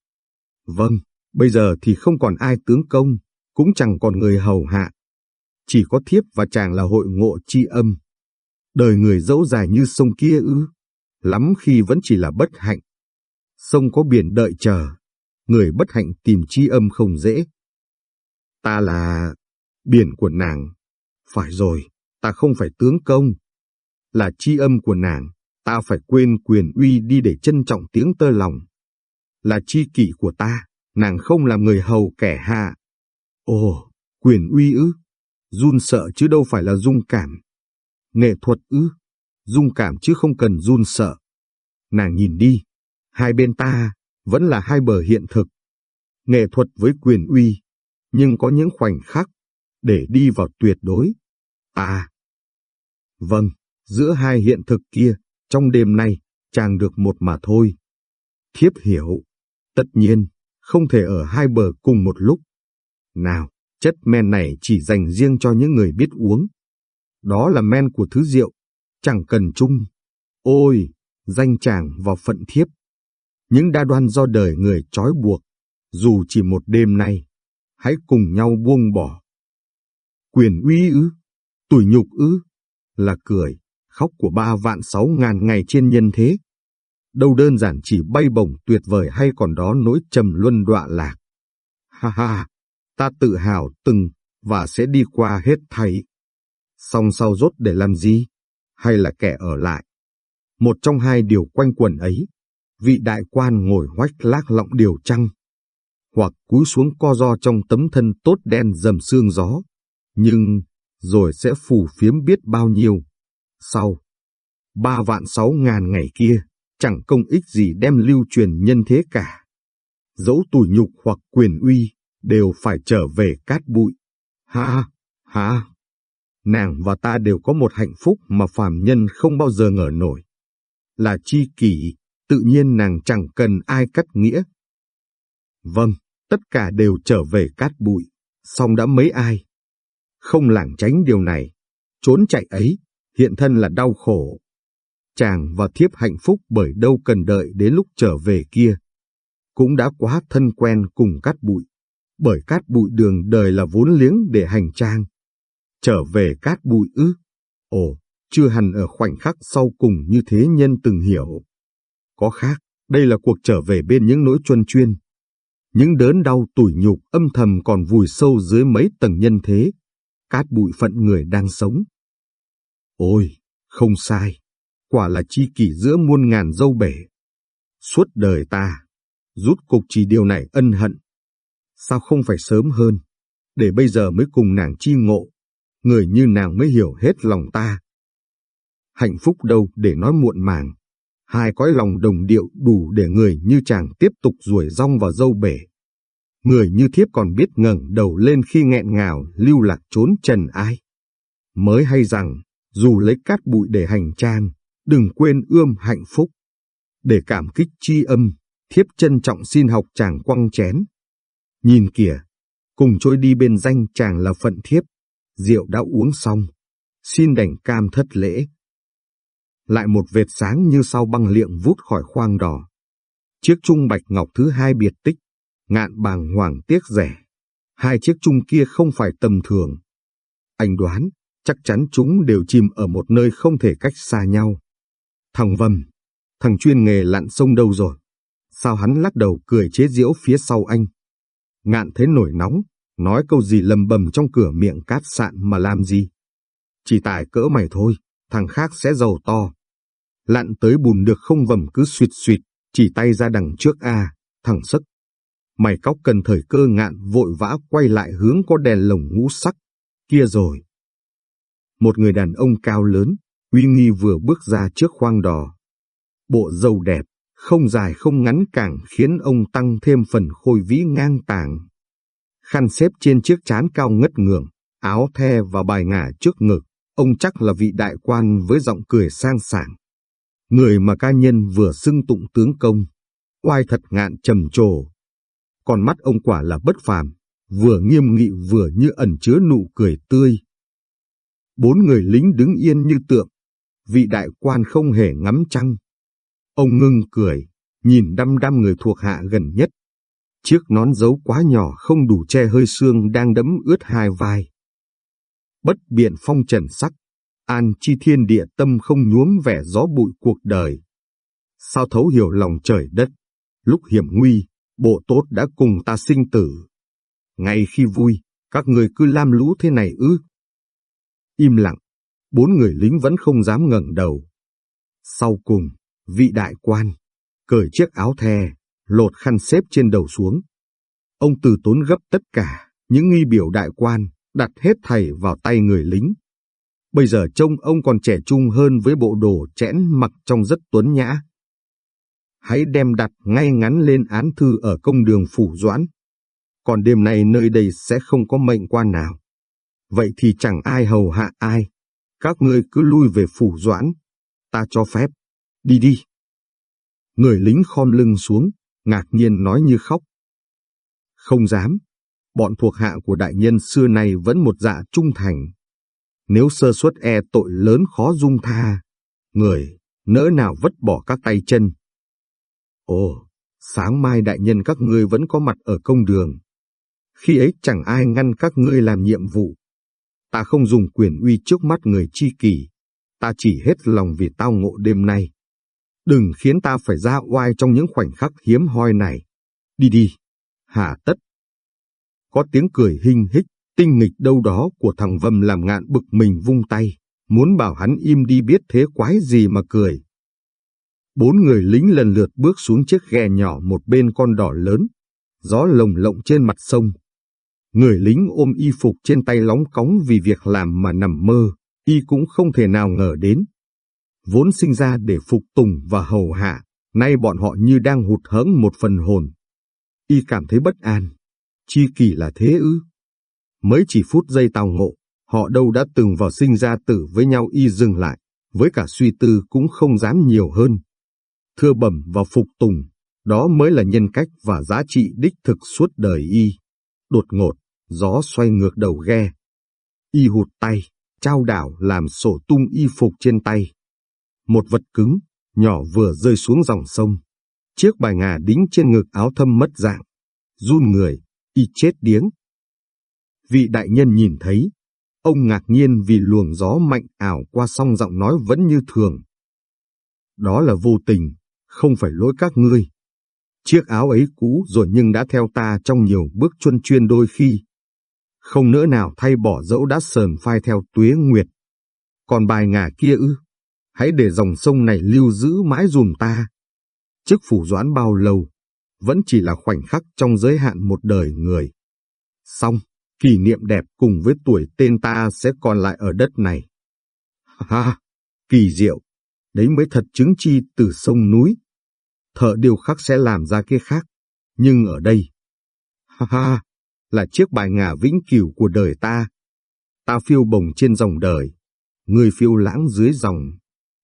Vâng, bây giờ thì không còn ai tướng công, cũng chẳng còn người hầu hạ. Chỉ có thiếp và chàng là hội ngộ chi âm. Đời người dẫu dài như sông kia ư, lắm khi vẫn chỉ là bất hạnh. Sông có biển đợi chờ, người bất hạnh tìm chi âm không dễ. Ta là biển của nàng. Phải rồi, ta không phải tướng công. Là chi âm của nàng, ta phải quên quyền uy đi để trân trọng tiếng tơ lòng. Là chi kỷ của ta, nàng không làm người hầu kẻ hạ. Ồ, quyền uy ư, run sợ chứ đâu phải là dung cảm. Nghệ thuật ư, dung cảm chứ không cần run sợ. Nàng nhìn đi, hai bên ta vẫn là hai bờ hiện thực. Nghệ thuật với quyền uy, nhưng có những khoảnh khắc để đi vào tuyệt đối. À, vâng, giữa hai hiện thực kia, trong đêm nay, chàng được một mà thôi. Thiếp hiểu, tất nhiên, không thể ở hai bờ cùng một lúc. Nào, chất men này chỉ dành riêng cho những người biết uống. Đó là men của thứ rượu, chẳng cần chung. Ôi, danh chàng vào phận thiếp những đa đoan do đời người trói buộc, dù chỉ một đêm nay, hãy cùng nhau buông bỏ. Quyền uy ư, tủi nhục ư, là cười, khóc của ba vạn sáu ngàn ngày trên nhân thế. Đâu đơn giản chỉ bay bổng tuyệt vời hay còn đó nỗi trầm luân đọa lạc. Ha ha, ta tự hào từng và sẽ đi qua hết thảy. Song sau rốt để làm gì? Hay là kẻ ở lại? Một trong hai điều quanh quẩn ấy, vị đại quan ngồi hoách lác lọng điều trăng, hoặc cúi xuống co ro trong tấm thân tốt đen dầm xương gió, nhưng rồi sẽ phù phiếm biết bao nhiêu. Sau ba vạn sáu ngàn ngày kia, chẳng công ích gì đem lưu truyền nhân thế cả. Dẫu tủi nhục hoặc quyền uy, đều phải trở về cát bụi. Ha, ha, nàng và ta đều có một hạnh phúc mà phàm nhân không bao giờ ngờ nổi. Là chi kỷ, tự nhiên nàng chẳng cần ai cắt nghĩa. Vâng, tất cả đều trở về cát bụi, song đã mấy ai. Không lảng tránh điều này, trốn chạy ấy, hiện thân là đau khổ. Chàng và thiếp hạnh phúc bởi đâu cần đợi đến lúc trở về kia. Cũng đã quá thân quen cùng cát bụi, bởi cát bụi đường đời là vốn liếng để hành trang. Trở về cát bụi ư? Ồ, chưa hẳn ở khoảnh khắc sau cùng như thế nhân từng hiểu. Có khác, đây là cuộc trở về bên những nỗi chuân chuyên. Những đớn đau tủi nhục âm thầm còn vùi sâu dưới mấy tầng nhân thế, cát bụi phận người đang sống. Ôi, không sai, quả là chi kỷ giữa muôn ngàn dâu bể. Suốt đời ta, rút cục chỉ điều này ân hận. Sao không phải sớm hơn, để bây giờ mới cùng nàng chi ngộ, người như nàng mới hiểu hết lòng ta. Hạnh phúc đâu để nói muộn màng, hai cõi lòng đồng điệu đủ để người như chàng tiếp tục ruồi rong vào dâu bể. Người như thiếp còn biết ngẩng đầu lên khi nghẹn ngào lưu lạc trốn trần ai. Mới hay rằng, dù lấy cát bụi để hành trang, đừng quên ươm hạnh phúc. Để cảm kích tri âm, thiếp trân trọng xin học chàng quăng chén. Nhìn kìa, cùng trôi đi bên danh chàng là phận thiếp, rượu đã uống xong, xin đành cam thất lễ. Lại một vệt sáng như sau băng liệng vút khỏi khoang đỏ. Chiếc trung bạch ngọc thứ hai biệt tích, ngạn bàng hoàng tiếc rẻ. Hai chiếc trung kia không phải tầm thường. Anh đoán, chắc chắn chúng đều chìm ở một nơi không thể cách xa nhau. Thằng Vầm, thằng chuyên nghề lặn sông đâu rồi? Sao hắn lắc đầu cười chế giễu phía sau anh? Ngạn thấy nổi nóng, nói câu gì lầm bầm trong cửa miệng cát sạn mà làm gì? Chỉ tải cỡ mày thôi, thằng khác sẽ giàu to. Lặn tới bùn được không vầm cứ suyệt suyệt, chỉ tay ra đằng trước a, thằng sức. Mày cóc cần thời cơ ngạn vội vã quay lại hướng có đèn lồng ngũ sắc. Kia rồi. Một người đàn ông cao lớn, uy nghi vừa bước ra trước khoang đò. Bộ dâu đẹp, không dài không ngắn càng khiến ông tăng thêm phần khôi vĩ ngang tàng. Khăn xếp trên chiếc chán cao ngất ngường, áo the và bài ngả trước ngực, ông chắc là vị đại quan với giọng cười sang sảng. Người mà ca nhân vừa xưng tụng tướng công, oai thật ngạn trầm trồ, Còn mắt ông quả là bất phàm, vừa nghiêm nghị vừa như ẩn chứa nụ cười tươi. Bốn người lính đứng yên như tượng, vị đại quan không hề ngắm trăng. Ông ngưng cười, nhìn đăm đăm người thuộc hạ gần nhất. Chiếc nón dấu quá nhỏ không đủ che hơi xương đang đẫm ướt hai vai. Bất biện phong trần sắc, an chi thiên địa tâm không nhuốm vẻ gió bụi cuộc đời. Sao thấu hiểu lòng trời đất, lúc hiểm nguy, bộ tốt đã cùng ta sinh tử. Ngay khi vui, các người cứ lam lũ thế này ư. Im lặng, bốn người lính vẫn không dám ngẩng đầu. Sau cùng, vị đại quan, cởi chiếc áo the, lột khăn xếp trên đầu xuống. Ông từ tốn gấp tất cả, những nghi biểu đại quan, đặt hết thầy vào tay người lính. Bây giờ trông ông còn trẻ trung hơn với bộ đồ chẽn mặc trong rất tuấn nhã hãy đem đặt ngay ngắn lên án thư ở công đường phủ doãn. Còn đêm nay nơi đây sẽ không có mệnh quan nào. Vậy thì chẳng ai hầu hạ ai. Các ngươi cứ lui về phủ doãn. Ta cho phép. Đi đi. Người lính khom lưng xuống, ngạc nhiên nói như khóc. Không dám. Bọn thuộc hạ của đại nhân xưa nay vẫn một dạ trung thành. Nếu sơ suất e tội lớn khó dung tha. Người, nỡ nào vứt bỏ các tay chân, Ồ, sáng mai đại nhân các ngươi vẫn có mặt ở công đường. Khi ấy chẳng ai ngăn các ngươi làm nhiệm vụ. Ta không dùng quyền uy trước mắt người chi kỷ. Ta chỉ hết lòng vì tao ngộ đêm nay. Đừng khiến ta phải ra oai trong những khoảnh khắc hiếm hoi này. Đi đi, hạ tất. Có tiếng cười hinh hích, Tinh nghịch đâu đó của thằng Vầm làm ngạn bực mình vung tay, muốn bảo hắn im đi biết thế quái gì mà cười. Bốn người lính lần lượt bước xuống chiếc ghe nhỏ một bên con đỏ lớn, gió lồng lộng trên mặt sông. Người lính ôm y phục trên tay lóng cóng vì việc làm mà nằm mơ, y cũng không thể nào ngờ đến. Vốn sinh ra để phục tùng và hầu hạ, nay bọn họ như đang hụt hẫng một phần hồn. Y cảm thấy bất an. Chi kỳ là thế ư? Mới chỉ phút giây tào ngộ, họ đâu đã từng vào sinh ra tử với nhau y dừng lại, với cả suy tư cũng không dám nhiều hơn. Thưa bẩm và phục tùng, đó mới là nhân cách và giá trị đích thực suốt đời y. Đột ngột, gió xoay ngược đầu ghe. Y hụt tay, trao đảo làm sổ tung y phục trên tay. Một vật cứng, nhỏ vừa rơi xuống dòng sông. Chiếc bài ngà đính trên ngực áo thâm mất dạng. Run người, y chết điếng. Vị đại nhân nhìn thấy, ông ngạc nhiên vì luồng gió mạnh ảo qua song giọng nói vẫn như thường. Đó là vô tình, không phải lỗi các ngươi. Chiếc áo ấy cũ rồi nhưng đã theo ta trong nhiều bước chuân chuyên đôi khi. Không nỡ nào thay bỏ dẫu đã sờn phai theo tuế nguyệt. Còn bài ngà kia ư, hãy để dòng sông này lưu giữ mãi dùm ta. Chức phủ doãn bao lâu, vẫn chỉ là khoảnh khắc trong giới hạn một đời người. Xong, kỷ niệm đẹp cùng với tuổi tên ta sẽ còn lại ở đất này. Ha, kỳ diệu, đấy mới thật chứng chi từ sông núi. Thợ điều khắc sẽ làm ra cái khác, nhưng ở đây, ha ha, là chiếc bài ngả vĩnh cửu của đời ta. Ta phiêu bồng trên dòng đời, người phiêu lãng dưới dòng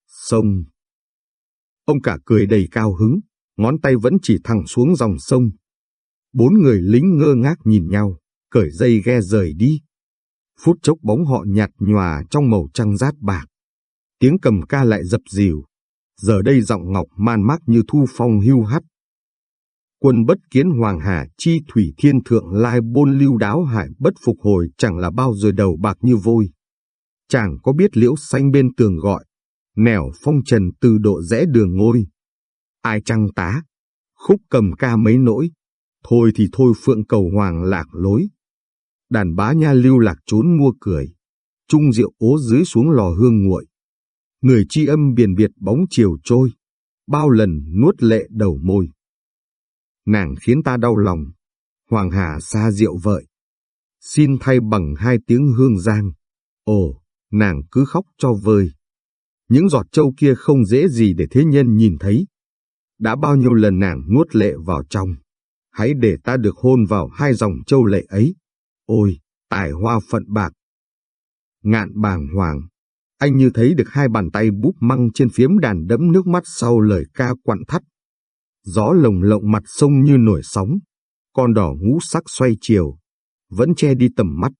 sông. Ông cả cười đầy cao hứng, ngón tay vẫn chỉ thẳng xuống dòng sông. Bốn người lính ngơ ngác nhìn nhau, cởi dây ghe rời đi. Phút chốc bóng họ nhạt nhòa trong màu trăng rát bạc. Tiếng cầm ca lại dập dìu. Giờ đây giọng ngọc man mác như thu phong hưu hắt. Quân bất kiến hoàng hà chi thủy thiên thượng lai bôn lưu đáo hải bất phục hồi chẳng là bao giờ đầu bạc như vôi. Chàng có biết liễu xanh bên tường gọi, nẻo phong trần từ độ rẽ đường ngôi. Ai trăng tá, khúc cầm ca mấy nỗi, thôi thì thôi phượng cầu hoàng lạc lối. Đàn bá nha lưu lạc trốn mua cười, trung rượu ố dưới xuống lò hương nguội. Người chi âm biển biệt bóng chiều trôi, bao lần nuốt lệ đầu môi. Nàng khiến ta đau lòng, hoàng hà xa rượu vợi. Xin thay bằng hai tiếng hương giang. Ồ, nàng cứ khóc cho vơi. Những giọt trâu kia không dễ gì để thế nhân nhìn thấy. Đã bao nhiêu lần nàng nuốt lệ vào trong. Hãy để ta được hôn vào hai dòng trâu lệ ấy. Ôi, tài hoa phận bạc. Ngạn bàng hoàng, anh như thấy được hai bàn tay búp măng trên phiếm đàn đẫm nước mắt sau lời ca quặn thắt. Gió lồng lộng mặt sông như nổi sóng, con đỏ ngũ sắc xoay chiều, vẫn che đi tầm mắt.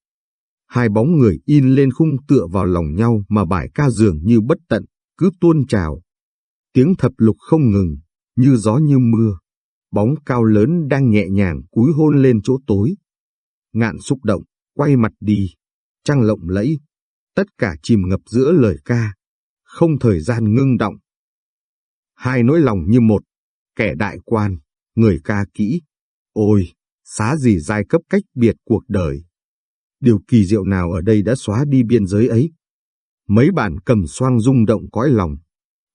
Hai bóng người in lên khung tựa vào lòng nhau mà bài ca dường như bất tận, cứ tuôn trào. Tiếng thập lục không ngừng, như gió như mưa. Bóng cao lớn đang nhẹ nhàng cúi hôn lên chỗ tối. Ngạn xúc động, quay mặt đi, trăng lộng lẫy, tất cả chìm ngập giữa lời ca, không thời gian ngưng động. Hai nỗi lòng như một, kẻ đại quan, người ca kỹ. Ôi, xá gì giai cấp cách biệt cuộc đời. Điều kỳ diệu nào ở đây đã xóa đi biên giới ấy. Mấy bản cầm xoang rung động cõi lòng,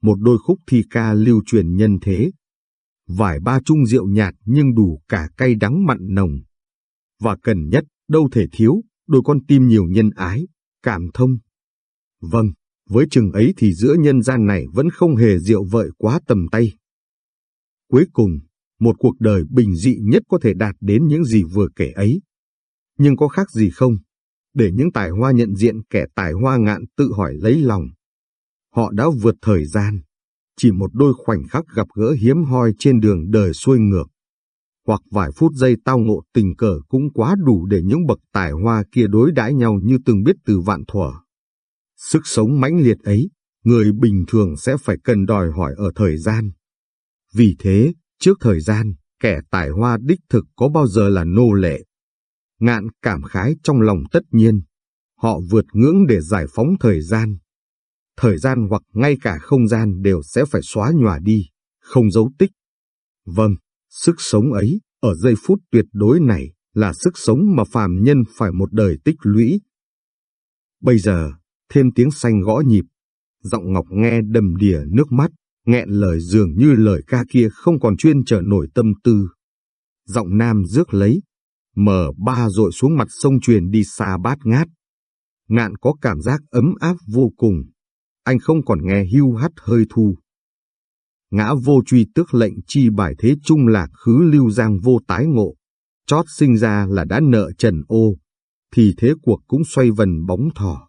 một đôi khúc thi ca lưu truyền nhân thế. Vài ba chung rượu nhạt nhưng đủ cả cay đắng mặn nồng. Và cần nhất, đâu thể thiếu, đôi con tim nhiều nhân ái, cảm thông. Vâng, với chừng ấy thì giữa nhân gian này vẫn không hề rượu vợi quá tầm tay. Cuối cùng, một cuộc đời bình dị nhất có thể đạt đến những gì vừa kể ấy. Nhưng có khác gì không? Để những tài hoa nhận diện kẻ tài hoa ngạn tự hỏi lấy lòng. Họ đã vượt thời gian, chỉ một đôi khoảnh khắc gặp gỡ hiếm hoi trên đường đời xuôi ngược. Hoặc vài phút giây tao ngộ tình cờ cũng quá đủ để những bậc tài hoa kia đối đãi nhau như từng biết từ vạn thuở. Sức sống mãnh liệt ấy, người bình thường sẽ phải cần đòi hỏi ở thời gian. Vì thế, trước thời gian, kẻ tài hoa đích thực có bao giờ là nô lệ. Ngạn cảm khái trong lòng tất nhiên, họ vượt ngưỡng để giải phóng thời gian. Thời gian hoặc ngay cả không gian đều sẽ phải xóa nhòa đi, không dấu tích. Vâng, sức sống ấy, ở giây phút tuyệt đối này, là sức sống mà phàm nhân phải một đời tích lũy. Bây giờ, thêm tiếng xanh gõ nhịp, giọng ngọc nghe đầm đìa nước mắt, nghẹn lời dường như lời ca kia không còn chuyên trở nổi tâm tư. Giọng nam rước lấy, mở ba rội xuống mặt sông truyền đi xa bát ngát. Ngạn có cảm giác ấm áp vô cùng, anh không còn nghe hưu hắt hơi thu. Ngã vô truy tước lệnh chi bài thế trung lạc khứ lưu giang vô tái ngộ, chót sinh ra là đã nợ trần ô, thì thế cuộc cũng xoay vần bóng thỏ.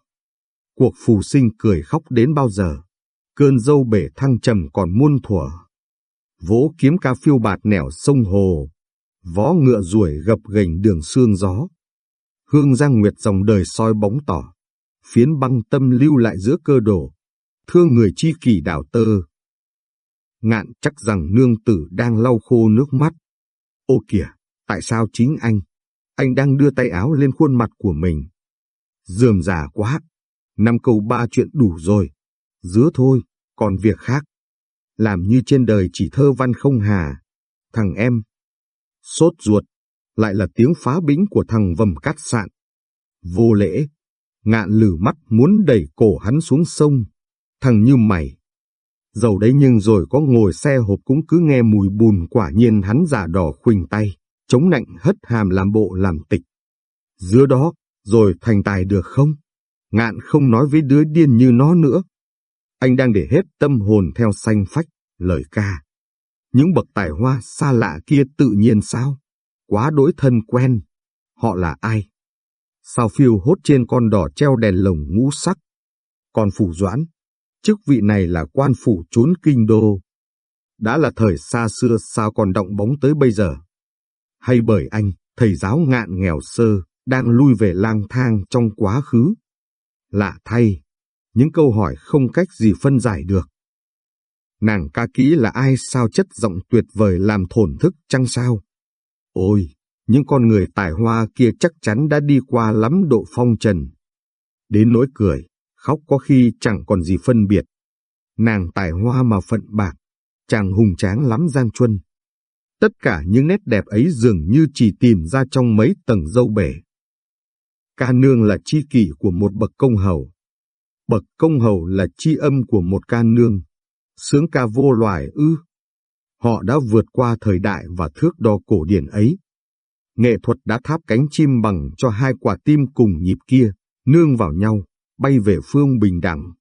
Cuộc phù sinh cười khóc đến bao giờ, cơn dâu bể thăng trầm còn muôn thuở. Vỗ kiếm ca phiêu bạt nẻo sông hồ, vó ngựa ruổi gập gành đường xương gió. Hương giang nguyệt dòng đời soi bóng tỏ, phiến băng tâm lưu lại giữa cơ đồ, thương người chi kỳ đảo tơ. Ngạn chắc rằng nương tử đang lau khô nước mắt. Ô kìa, tại sao chính anh? Anh đang đưa tay áo lên khuôn mặt của mình. Dườm già quá, năm câu ba chuyện đủ rồi. Dứa thôi, còn việc khác. Làm như trên đời chỉ thơ văn không hà. Thằng em. Sốt ruột, lại là tiếng phá bĩnh của thằng vầm cát sạn. Vô lễ, ngạn lử mắt muốn đẩy cổ hắn xuống sông. Thằng như mày. Dầu đấy nhưng rồi có ngồi xe hộp cũng cứ nghe mùi bùn quả nhiên hắn giả đỏ khuỳnh tay, chống nạnh hất hàm làm bộ làm tịch. dứa đó, rồi thành tài được không? Ngạn không nói với đứa điên như nó nữa. Anh đang để hết tâm hồn theo xanh phách, lời ca. Những bậc tài hoa xa lạ kia tự nhiên sao? Quá đối thân quen. Họ là ai? Sao phiêu hốt trên con đỏ treo đèn lồng ngũ sắc? Còn phủ doãn, chức vị này là quan phủ trốn kinh đô. Đã là thời xa xưa sao còn động bóng tới bây giờ? Hay bởi anh, thầy giáo ngạn nghèo sơ, đang lui về lang thang trong quá khứ? Lạ thay, những câu hỏi không cách gì phân giải được. Nàng ca kỹ là ai sao chất giọng tuyệt vời làm thổn thức chăng sao? Ôi, những con người tài hoa kia chắc chắn đã đi qua lắm độ phong trần. Đến nỗi cười, khóc có khi chẳng còn gì phân biệt. Nàng tài hoa mà phận bạc, chàng hùng tráng lắm Giang Chuân. Tất cả những nét đẹp ấy dường như chỉ tìm ra trong mấy tầng dâu bể. Ca nương là chi kỷ của một bậc công hầu. Bậc công hầu là chi âm của một ca nương. Sướng ca vô loài ư. Họ đã vượt qua thời đại và thước đo cổ điển ấy. Nghệ thuật đã tháp cánh chim bằng cho hai quả tim cùng nhịp kia, nương vào nhau, bay về phương bình đẳng.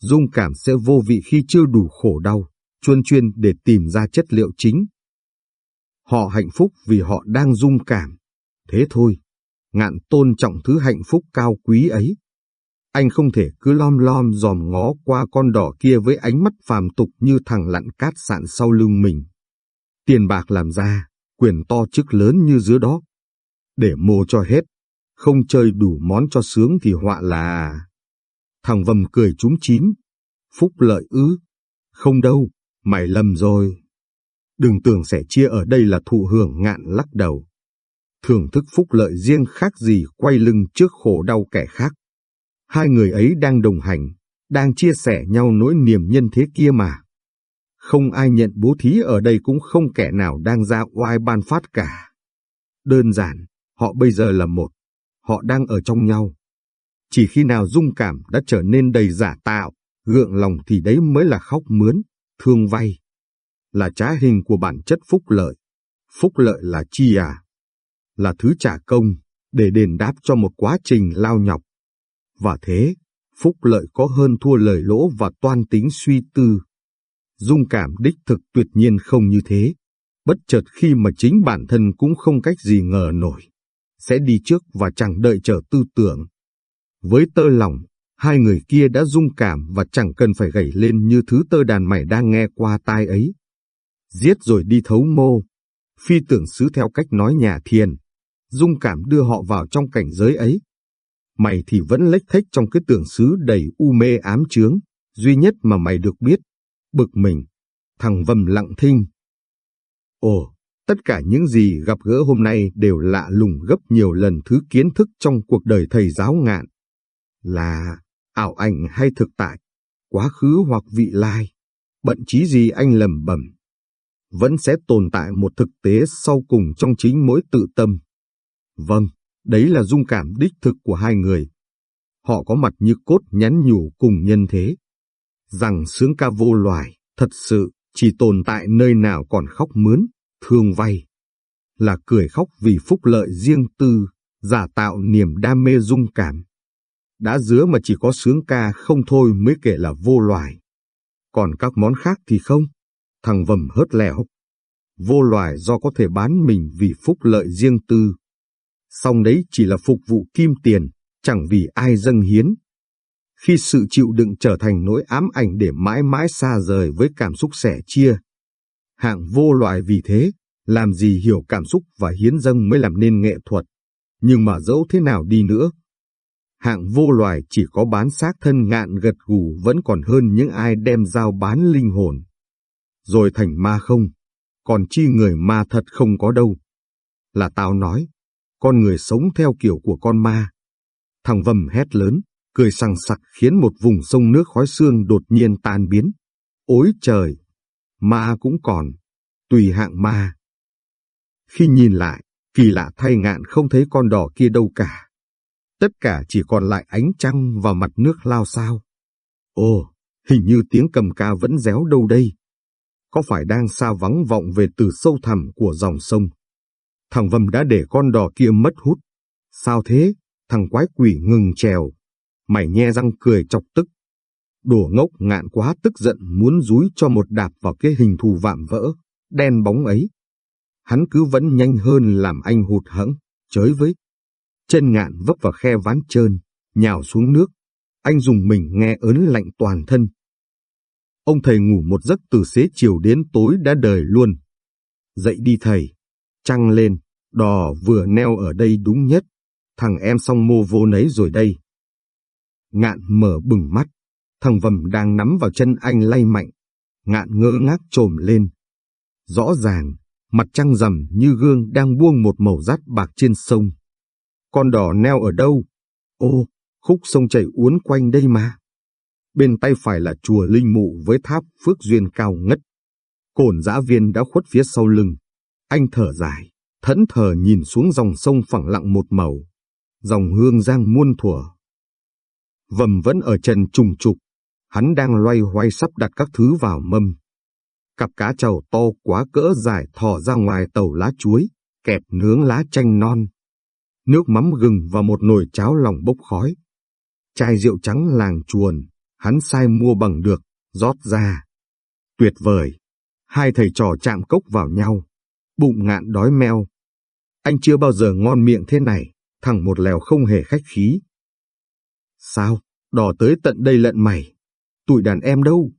Dung cảm sẽ vô vị khi chưa đủ khổ đau, chuyên chuyên để tìm ra chất liệu chính. Họ hạnh phúc vì họ đang dung cảm. Thế thôi, ngạn tôn trọng thứ hạnh phúc cao quý ấy. Anh không thể cứ lom lom dòm ngó qua con đỏ kia với ánh mắt phàm tục như thằng lặn cát sạn sau lưng mình. Tiền bạc làm ra, quyền to chức lớn như dưới đó. Để mô cho hết, không chơi đủ món cho sướng thì họa là... Thằng vầm cười trúng chín, Phúc lợi ư? Không đâu, mày lầm rồi. Đừng tưởng sẻ chia ở đây là thụ hưởng ngạn lắc đầu. Thưởng thức phúc lợi riêng khác gì quay lưng trước khổ đau kẻ khác. Hai người ấy đang đồng hành, đang chia sẻ nhau nỗi niềm nhân thế kia mà. Không ai nhận bố thí ở đây cũng không kẻ nào đang ra oai ban phát cả. Đơn giản, họ bây giờ là một, họ đang ở trong nhau. Chỉ khi nào dung cảm đã trở nên đầy giả tạo, gượng lòng thì đấy mới là khóc mướn, thương vay. Là trá hình của bản chất phúc lợi. Phúc lợi là chi à? Là thứ trả công, để đền đáp cho một quá trình lao nhọc. Và thế, phúc lợi có hơn thua lời lỗ và toan tính suy tư. Dung cảm đích thực tuyệt nhiên không như thế, bất chợt khi mà chính bản thân cũng không cách gì ngờ nổi, sẽ đi trước và chẳng đợi chờ tư tưởng. Với tơ lòng, hai người kia đã dung cảm và chẳng cần phải gảy lên như thứ tơ đàn mày đang nghe qua tai ấy. Giết rồi đi thấu mô, phi tưởng xứ theo cách nói nhà thiền, dung cảm đưa họ vào trong cảnh giới ấy. Mày thì vẫn lếch thếch trong cái tưởng xứ đầy u mê ám chướng, duy nhất mà mày được biết bực mình, thằng vầm lặng thinh. Ồ, tất cả những gì gặp gỡ hôm nay đều lạ lùng gấp nhiều lần thứ kiến thức trong cuộc đời thầy giáo ngạn. Là ảo ảnh hay thực tại, quá khứ hoặc vị lai, bận trí gì anh lầm bẩm. Vẫn sẽ tồn tại một thực tế sau cùng trong chính mỗi tự tâm. Vâng, đấy là dung cảm đích thực của hai người. Họ có mặt như cốt nhắn nhủ cùng nhân thế. Rằng sướng ca vô loài, thật sự, chỉ tồn tại nơi nào còn khóc mướn, thương vay. Là cười khóc vì phúc lợi riêng tư, giả tạo niềm đam mê dung cảm. Đã dứa mà chỉ có sướng ca không thôi mới kể là vô loài. Còn các món khác thì không. Thằng vầm hớt lẻo. Vô loài do có thể bán mình vì phúc lợi riêng tư song đấy chỉ là phục vụ kim tiền, chẳng vì ai dâng hiến. Khi sự chịu đựng trở thành nỗi ám ảnh để mãi mãi xa rời với cảm xúc sẻ chia. Hạng vô loại vì thế, làm gì hiểu cảm xúc và hiến dâng mới làm nên nghệ thuật. Nhưng mà dẫu thế nào đi nữa, hạng vô loài chỉ có bán xác thân ngạn gật gù vẫn còn hơn những ai đem giao bán linh hồn. Rồi thành ma không, còn chi người ma thật không có đâu. Là tao nói, con người sống theo kiểu của con ma. Thằng vầm hét lớn, cười sằng sặc khiến một vùng sông nước khói xương đột nhiên tan biến. Ôi trời! Ma cũng còn, tùy hạng ma. Khi nhìn lại, kỳ lạ thay ngạn không thấy con đỏ kia đâu cả. Tất cả chỉ còn lại ánh trăng và mặt nước lao sao. Ồ, hình như tiếng cầm ca vẫn réo đâu đây. Có phải đang xa vắng vọng về từ sâu thẳm của dòng sông? Thằng Vâm đã để con đò kia mất hút. Sao thế? Thằng quái quỷ ngừng trèo. Mày nhe răng cười chọc tức. Đùa ngốc ngạn quá tức giận muốn rúi cho một đạp vào cái hình thù vạm vỡ, đen bóng ấy. Hắn cứ vẫn nhanh hơn làm anh hụt hẫng, chới với. Chân ngạn vấp vào khe ván trơn, nhào xuống nước. Anh dùng mình nghe ớn lạnh toàn thân. Ông thầy ngủ một giấc từ xế chiều đến tối đã đời luôn. Dậy đi thầy, trăng lên, đò vừa neo ở đây đúng nhất, thằng em xong mô vô nấy rồi đây. Ngạn mở bừng mắt, thằng vầm đang nắm vào chân anh lay mạnh, ngạn ngỡ ngác trồm lên. Rõ ràng, mặt trăng rằm như gương đang buông một màu rát bạc trên sông. Con đò neo ở đâu? Ô, khúc sông chảy uốn quanh đây mà. Bên tay phải là chùa Linh Mụ với tháp Phước Duyên cao ngất. Cổn giã viên đã khuất phía sau lưng. Anh thở dài, thẫn thờ nhìn xuống dòng sông phẳng lặng một màu. Dòng hương giang muôn thuở. Vầm vẫn ở trần trùng trục. Hắn đang loay hoay sắp đặt các thứ vào mâm. Cặp cá trầu to quá cỡ dài thò ra ngoài tàu lá chuối, kẹp nướng lá chanh non. Nước mắm gừng và một nồi cháo lòng bốc khói. Chai rượu trắng làng chuồn, hắn sai mua bằng được, rót ra. Tuyệt vời! Hai thầy trò chạm cốc vào nhau, bụng ngạn đói meo. Anh chưa bao giờ ngon miệng thế này, thằng một lèo không hề khách khí. Sao, đỏ tới tận đây lận mày, tụi đàn em đâu?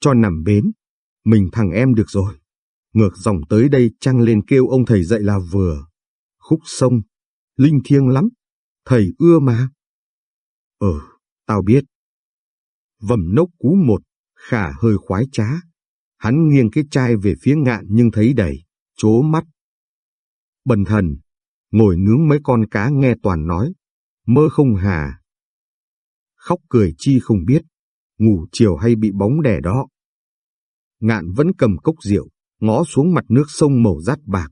Cho nằm bến, mình thằng em được rồi. Ngược dòng tới đây trăng lên kêu ông thầy dạy là vừa. Khúc sông, linh thiêng lắm, thầy ưa mà. Ừ, tao biết. Vầm nốc cú một, khả hơi khoái trá. Hắn nghiêng cái chai về phía ngạn nhưng thấy đầy, chố mắt. Bần thần, ngồi nướng mấy con cá nghe toàn nói, mơ không hà. Khóc cười chi không biết, ngủ chiều hay bị bóng đè đó. Ngạn vẫn cầm cốc rượu, ngó xuống mặt nước sông màu rát bạc.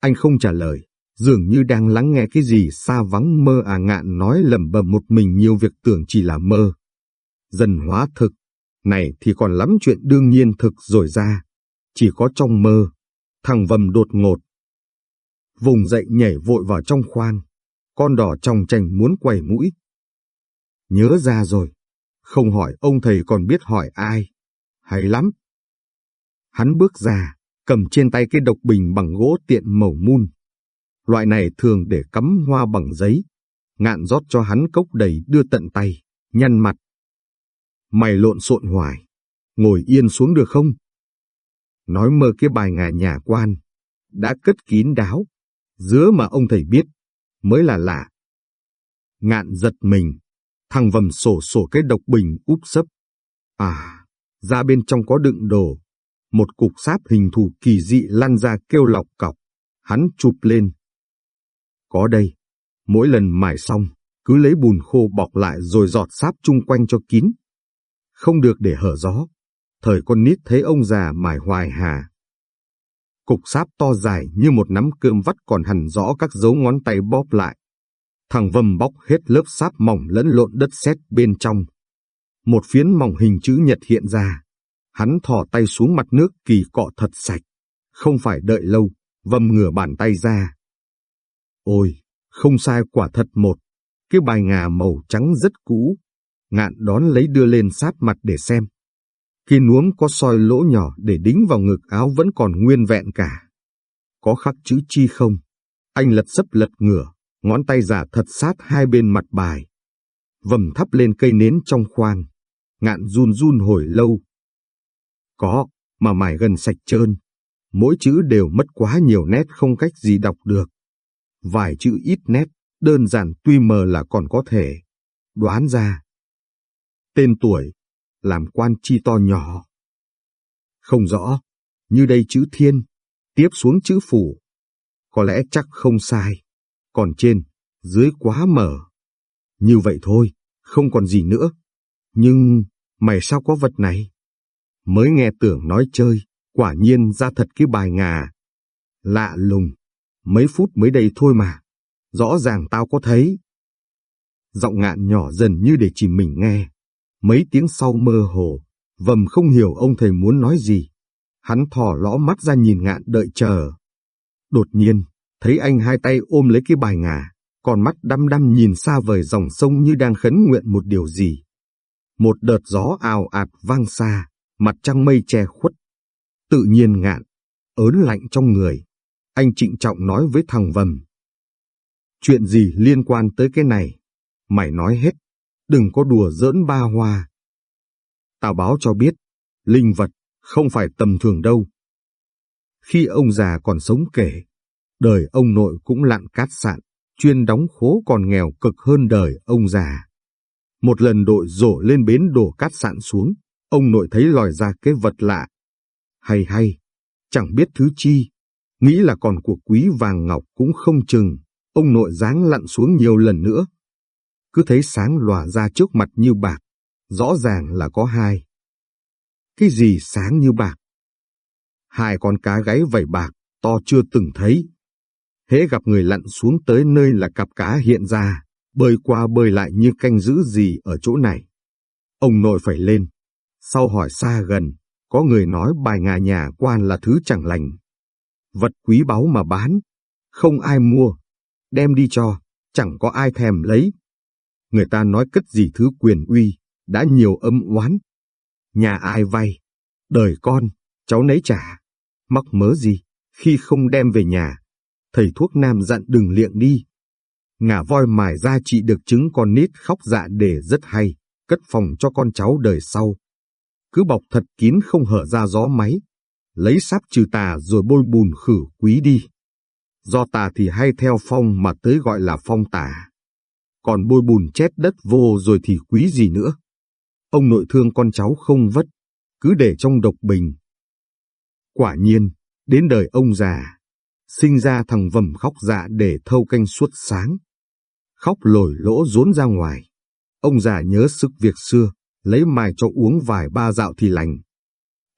Anh không trả lời, dường như đang lắng nghe cái gì xa vắng mơ à ngạn nói lẩm bẩm một mình nhiều việc tưởng chỉ là mơ. Dần hóa thực, này thì còn lắm chuyện đương nhiên thực rồi ra, chỉ có trong mơ, thằng vầm đột ngột. Vùng dậy nhảy vội vào trong khoan. con đỏ trong chành muốn quẩy mũi. Nhớ ra rồi, không hỏi ông thầy còn biết hỏi ai, hay lắm. Hắn bước ra, cầm trên tay cái độc bình bằng gỗ tiện màu mun. Loại này thường để cắm hoa bằng giấy. Ngạn rót cho hắn cốc đầy đưa tận tay, nhăn mặt. Mày lộn xộn hoài, ngồi yên xuống được không? Nói mơ cái bài ngà nhà quan, đã cất kín đáo, dứa mà ông thầy biết, mới là lạ. Ngạn giật mình, thằng vầm sổ sổ cái độc bình úp sấp. À, ra bên trong có đựng đồ, một cục sáp hình thù kỳ dị lăn ra kêu lọc cọc, hắn chụp lên. Có đây, mỗi lần mài xong, cứ lấy bùn khô bọc lại rồi giọt sáp chung quanh cho kín. Không được để hở gió, thời con nít thấy ông già mài hoài hà. Cục sáp to dài như một nắm cơm vắt còn hẳn rõ các dấu ngón tay bóp lại. Thằng Vâm bóc hết lớp sáp mỏng lẫn lộn đất sét bên trong. Một phiến mỏng hình chữ nhật hiện ra. Hắn thò tay xuống mặt nước kỳ cọ thật sạch. Không phải đợi lâu, Vâm ngửa bàn tay ra. Ôi, không sai quả thật một. Cái bài ngà màu trắng rất cũ. Ngạn đón lấy đưa lên sáp mặt để xem. Khi nuống có soi lỗ nhỏ để đính vào ngực áo vẫn còn nguyên vẹn cả. Có khắc chữ chi không? Anh lật sấp lật ngửa, ngón tay giả thật sát hai bên mặt bài. Vầm thắp lên cây nến trong khoang. Ngạn run run hồi lâu. Có, mà mài gần sạch trơn. Mỗi chữ đều mất quá nhiều nét không cách gì đọc được. Vài chữ ít nét, đơn giản tuy mờ là còn có thể. Đoán ra. Tên tuổi, làm quan chi to nhỏ. Không rõ, như đây chữ thiên, tiếp xuống chữ phủ. Có lẽ chắc không sai, còn trên, dưới quá mở. Như vậy thôi, không còn gì nữa. Nhưng, mày sao có vật này? Mới nghe tưởng nói chơi, quả nhiên ra thật cái bài ngà. Lạ lùng, mấy phút mới đây thôi mà. Rõ ràng tao có thấy. Giọng ngạn nhỏ dần như để chỉ mình nghe. Mấy tiếng sau mơ hồ, vầm không hiểu ông thầy muốn nói gì. Hắn thò lõ mắt ra nhìn ngạn đợi chờ. Đột nhiên, thấy anh hai tay ôm lấy cái bài ngà, còn mắt đăm đăm nhìn xa vời dòng sông như đang khấn nguyện một điều gì. Một đợt gió ào ạt vang xa, mặt trăng mây che khuất. Tự nhiên ngạn, ớn lạnh trong người. Anh trịnh trọng nói với thằng Vầm. Chuyện gì liên quan tới cái này? Mày nói hết đừng có đùa giỡn ba hoa. Tào báo cho biết, linh vật không phải tầm thường đâu. Khi ông già còn sống kể, đời ông nội cũng lặn cát sạn, chuyên đóng khố còn nghèo cực hơn đời ông già. Một lần đội rổ lên bến đổ cát sạn xuống, ông nội thấy lòi ra cái vật lạ. Hay hay, chẳng biết thứ chi, nghĩ là còn của quý vàng ngọc cũng không chừng, ông nội dáng lặn xuống nhiều lần nữa, cứ thấy sáng lòa ra trước mặt như bạc, rõ ràng là có hai. Cái gì sáng như bạc? Hai con cá gáy vảy bạc, to chưa từng thấy. Hễ gặp người lặn xuống tới nơi là cặp cá hiện ra, bơi qua bơi lại như canh giữ gì ở chỗ này. Ông nội phải lên. Sau hỏi xa gần, có người nói bài ngà nhà quan là thứ chẳng lành. Vật quý báu mà bán, không ai mua, đem đi cho, chẳng có ai thèm lấy, người ta nói cất gì thứ quyền uy, đã nhiều âm oán. Nhà ai vay, đời con, cháu nấy trả, mắc mớ gì, khi không đem về nhà, thầy thuốc nam dặn đừng liệng đi. Ngả voi mài ra trị được chứng con nít khóc dạ để rất hay, cất phòng cho con cháu đời sau. Cứ bọc thật kín không hở ra gió máy, lấy sáp trừ tà rồi bôi bùn khử quý đi. Do tà thì hay theo phong mà tới gọi là phong tà còn bôi bùn chét đất vô rồi thì quý gì nữa. Ông nội thương con cháu không vất, cứ để trong độc bình. Quả nhiên, đến đời ông già, sinh ra thằng vầm khóc dạ để thâu canh suốt sáng. Khóc lồi lỗ rốn ra ngoài. Ông già nhớ sức việc xưa, lấy mài cho uống vài ba dạo thì lành.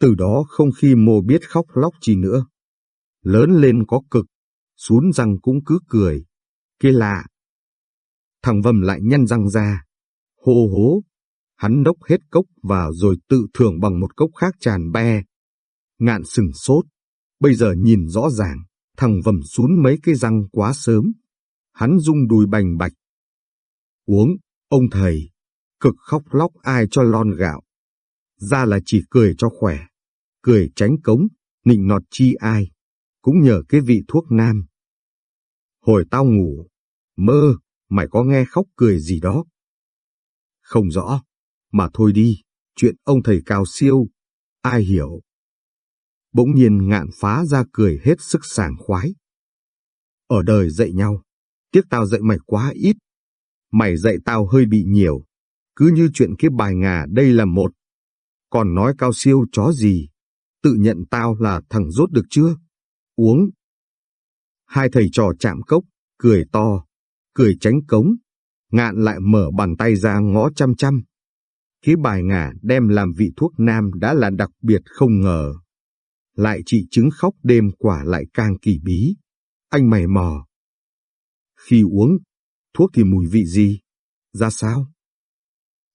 Từ đó không khi mồ biết khóc lóc chi nữa. Lớn lên có cực, xuống răng cũng cứ cười. Kia lạ, Thằng Vầm lại nhăn răng ra. Hô hố, hắn đốc hết cốc vào rồi tự thưởng bằng một cốc khác tràn be. Ngạn sừng sốt, bây giờ nhìn rõ ràng, thằng Vầm xuống mấy cái răng quá sớm. Hắn rung đùi bành bạch. Uống, ông thầy, cực khóc lóc ai cho lon gạo. Ra là chỉ cười cho khỏe, cười tránh cống, nịnh nọt chi ai, cũng nhờ cái vị thuốc nam. Hồi tao ngủ, mơ, mày có nghe khóc cười gì đó? Không rõ, mà thôi đi, chuyện ông thầy cao siêu, ai hiểu. Bỗng nhiên ngạn phá ra cười hết sức sảng khoái. Ở đời dạy nhau, tiếc tao dạy mày quá ít. Mày dạy tao hơi bị nhiều, cứ như chuyện cái bài ngà đây là một. Còn nói cao siêu chó gì, tự nhận tao là thằng rốt được chưa? Uống. Hai thầy trò chạm cốc, cười to, cười tránh cống, ngạn lại mở bàn tay ra ngõ chăm chăm. Cái bài ngả đem làm vị thuốc nam đã là đặc biệt không ngờ. lại trị chứng khóc đêm quả lại càng kỳ bí. Anh mày mò. Khi uống, thuốc thì mùi vị gì? Ra sao?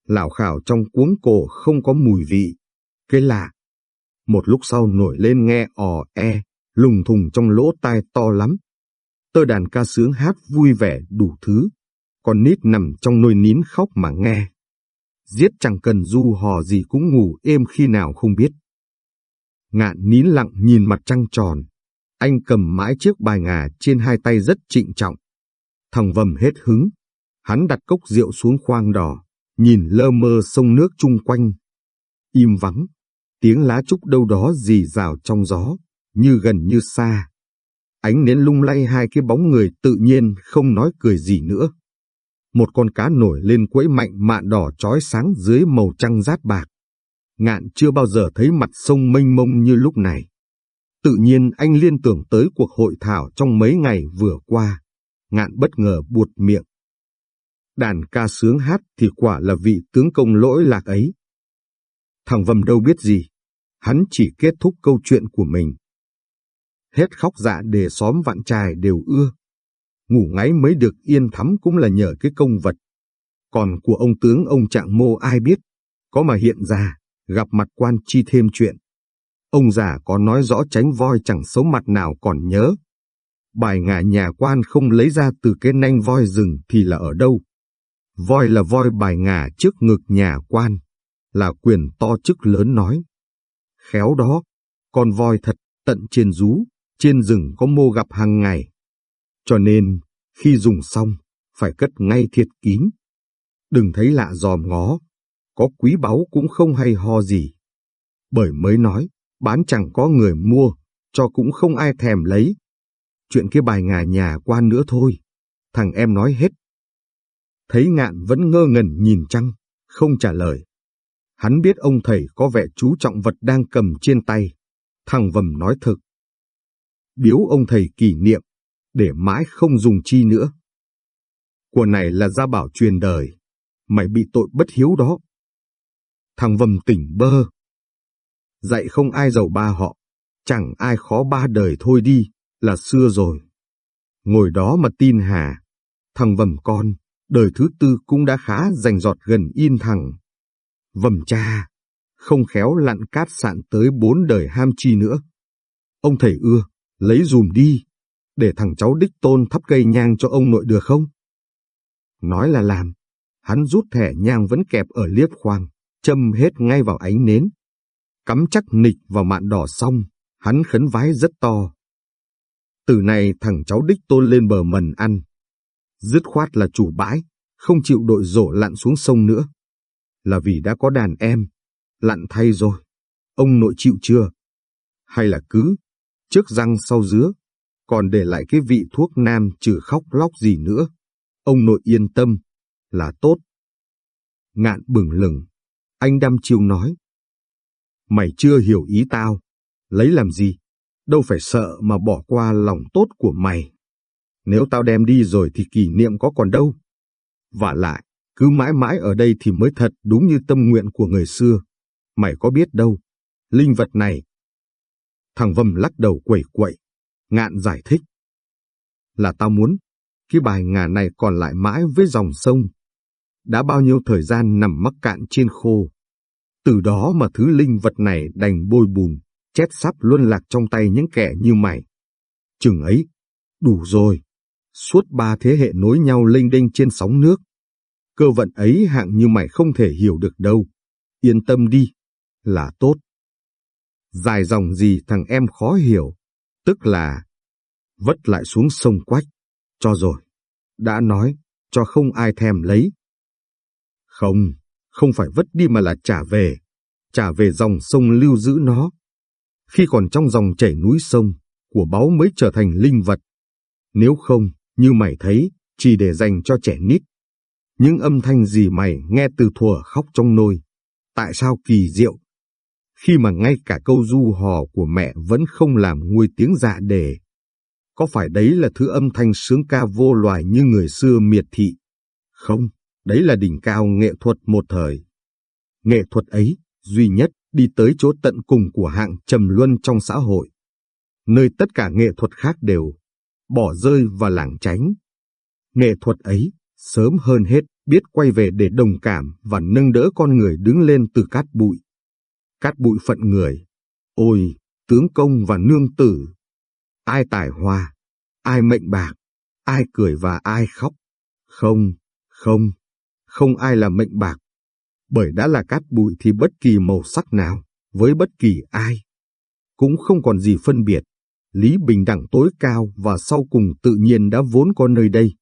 Lão khảo trong cuống cổ không có mùi vị. Cái lạ. Một lúc sau nổi lên nghe ò e, lùng thùng trong lỗ tai to lắm. Tơ đàn ca sướng hát vui vẻ đủ thứ. Con nít nằm trong nôi nín khóc mà nghe. Giết chẳng cần du hò gì cũng ngủ êm khi nào không biết. Ngạn nín lặng nhìn mặt trăng tròn. Anh cầm mãi chiếc bài ngà trên hai tay rất trịnh trọng. Thằng vầm hết hứng. Hắn đặt cốc rượu xuống khoang đỏ, nhìn lơ mơ sông nước chung quanh. Im vắng, tiếng lá trúc đâu đó rì rào trong gió, như gần như xa. Ánh nến lung lay hai cái bóng người tự nhiên, không nói cười gì nữa. Một con cá nổi lên quẫy mạnh mạn đỏ trói sáng dưới màu trăng rát bạc. Ngạn chưa bao giờ thấy mặt sông mênh mông như lúc này. Tự nhiên anh liên tưởng tới cuộc hội thảo trong mấy ngày vừa qua. Ngạn bất ngờ buột miệng. Đàn ca sướng hát thì quả là vị tướng công lỗi lạc ấy. Thằng Vầm đâu biết gì. Hắn chỉ kết thúc câu chuyện của mình. Hết khóc dạ để xóm vạn trài đều ưa. Ngủ ngáy mới được yên thắm cũng là nhờ cái công vật. Còn của ông tướng ông trạng mô ai biết, có mà hiện ra, gặp mặt quan chi thêm chuyện. Ông già có nói rõ tránh voi chẳng xấu mặt nào còn nhớ. Bài ngả nhà quan không lấy ra từ cái nanh voi rừng thì là ở đâu? Voi là voi bài ngả trước ngực nhà quan, là quyền to chức lớn nói. Khéo đó, con voi thật tận trên rú, trên rừng có mô gặp hàng ngày. Cho nên, khi dùng xong, phải cất ngay thiệt kín. Đừng thấy lạ dòm ngó, có quý báu cũng không hay ho gì. Bởi mới nói, bán chẳng có người mua, cho cũng không ai thèm lấy. Chuyện kia bài ngà nhà qua nữa thôi, thằng em nói hết. Thấy ngạn vẫn ngơ ngẩn nhìn trăng, không trả lời. Hắn biết ông thầy có vẻ chú trọng vật đang cầm trên tay. Thằng vầm nói thực. Biếu ông thầy kỷ niệm, để mãi không dùng chi nữa. Của này là gia bảo truyền đời, mày bị tội bất hiếu đó. Thằng vầm tỉnh bơ. Dạy không ai giàu ba họ, chẳng ai khó ba đời thôi đi, là xưa rồi. Ngồi đó mà tin hà, thằng vầm con, đời thứ tư cũng đã khá rành giọt gần in thằng. Vầm cha, không khéo lặn cát sạn tới bốn đời ham chi nữa. Ông thầy ưa, lấy dùm đi, để thằng cháu đích tôn thắp cây nhang cho ông nội được không? Nói là làm, hắn rút thẻ nhang vẫn kẹp ở liếp khoang, châm hết ngay vào ánh nến. Cắm chắc nịch vào mạn đỏ xong, hắn khấn vái rất to. Từ này thằng cháu đích tôn lên bờ mần ăn. Dứt khoát là chủ bãi, không chịu đội rổ lặn xuống sông nữa. Là vì đã có đàn em, lặn thay rồi. Ông nội chịu chưa? Hay là cứ, trước răng sau dứa, còn để lại cái vị thuốc nam trừ khóc lóc gì nữa. Ông nội yên tâm, là tốt. Ngạn bừng lừng, anh đăm chiêu nói. Mày chưa hiểu ý tao, lấy làm gì, đâu phải sợ mà bỏ qua lòng tốt của mày. Nếu tao đem đi rồi thì kỷ niệm có còn đâu. Và lại, cứ mãi mãi ở đây thì mới thật đúng như tâm nguyện của người xưa. Mày có biết đâu, linh vật này. Thằng Vâm lắc đầu quẩy quậy, ngạn giải thích. Là tao muốn, cái bài ngà này còn lại mãi với dòng sông. Đã bao nhiêu thời gian nằm mắc cạn trên khô. Từ đó mà thứ linh vật này đành bôi bùn, chết sắp luân lạc trong tay những kẻ như mày. Chừng ấy, đủ rồi. Suốt ba thế hệ nối nhau linh đinh trên sóng nước. Cơ vận ấy hạng như mày không thể hiểu được đâu. Yên tâm đi, là tốt. Dài dòng gì thằng em khó hiểu, tức là vất lại xuống sông quách. Cho rồi, đã nói, cho không ai thèm lấy. Không, không phải vất đi mà là trả về, trả về dòng sông lưu giữ nó. Khi còn trong dòng chảy núi sông, của báu mới trở thành linh vật. Nếu không, như mày thấy, chỉ để dành cho trẻ nít. Những âm thanh gì mày nghe từ thuở khóc trong nôi, tại sao kỳ diệu? Khi mà ngay cả câu du hò của mẹ vẫn không làm nguôi tiếng dạ đề. Có phải đấy là thứ âm thanh sướng ca vô loài như người xưa miệt thị? Không, đấy là đỉnh cao nghệ thuật một thời. Nghệ thuật ấy, duy nhất, đi tới chỗ tận cùng của hạng trầm luân trong xã hội, nơi tất cả nghệ thuật khác đều bỏ rơi và lảng tránh. Nghệ thuật ấy, sớm hơn hết, biết quay về để đồng cảm và nâng đỡ con người đứng lên từ cát bụi. Cát bụi phận người, ôi, tướng công và nương tử. Ai tài hoa, ai mệnh bạc, ai cười và ai khóc. Không, không, không ai là mệnh bạc. Bởi đã là cát bụi thì bất kỳ màu sắc nào, với bất kỳ ai, cũng không còn gì phân biệt. Lý bình đẳng tối cao và sau cùng tự nhiên đã vốn có nơi đây.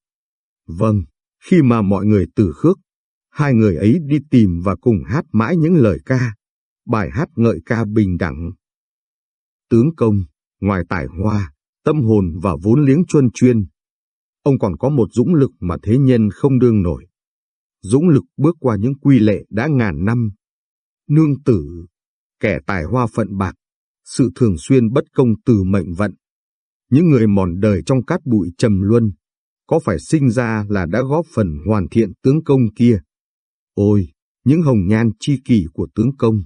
Vâng, khi mà mọi người từ khước, hai người ấy đi tìm và cùng hát mãi những lời ca, bài hát ngợi ca bình đẳng. Tướng công, ngoài tài hoa, tâm hồn và vốn liếng chuân chuyên, ông còn có một dũng lực mà thế nhân không đương nổi. Dũng lực bước qua những quy lệ đã ngàn năm. Nương tử, kẻ tài hoa phận bạc, sự thường xuyên bất công từ mệnh vận. Những người mòn đời trong cát bụi trầm luân, có phải sinh ra là đã góp phần hoàn thiện tướng công kia? Ôi, những hồng nhan chi kỷ của tướng công,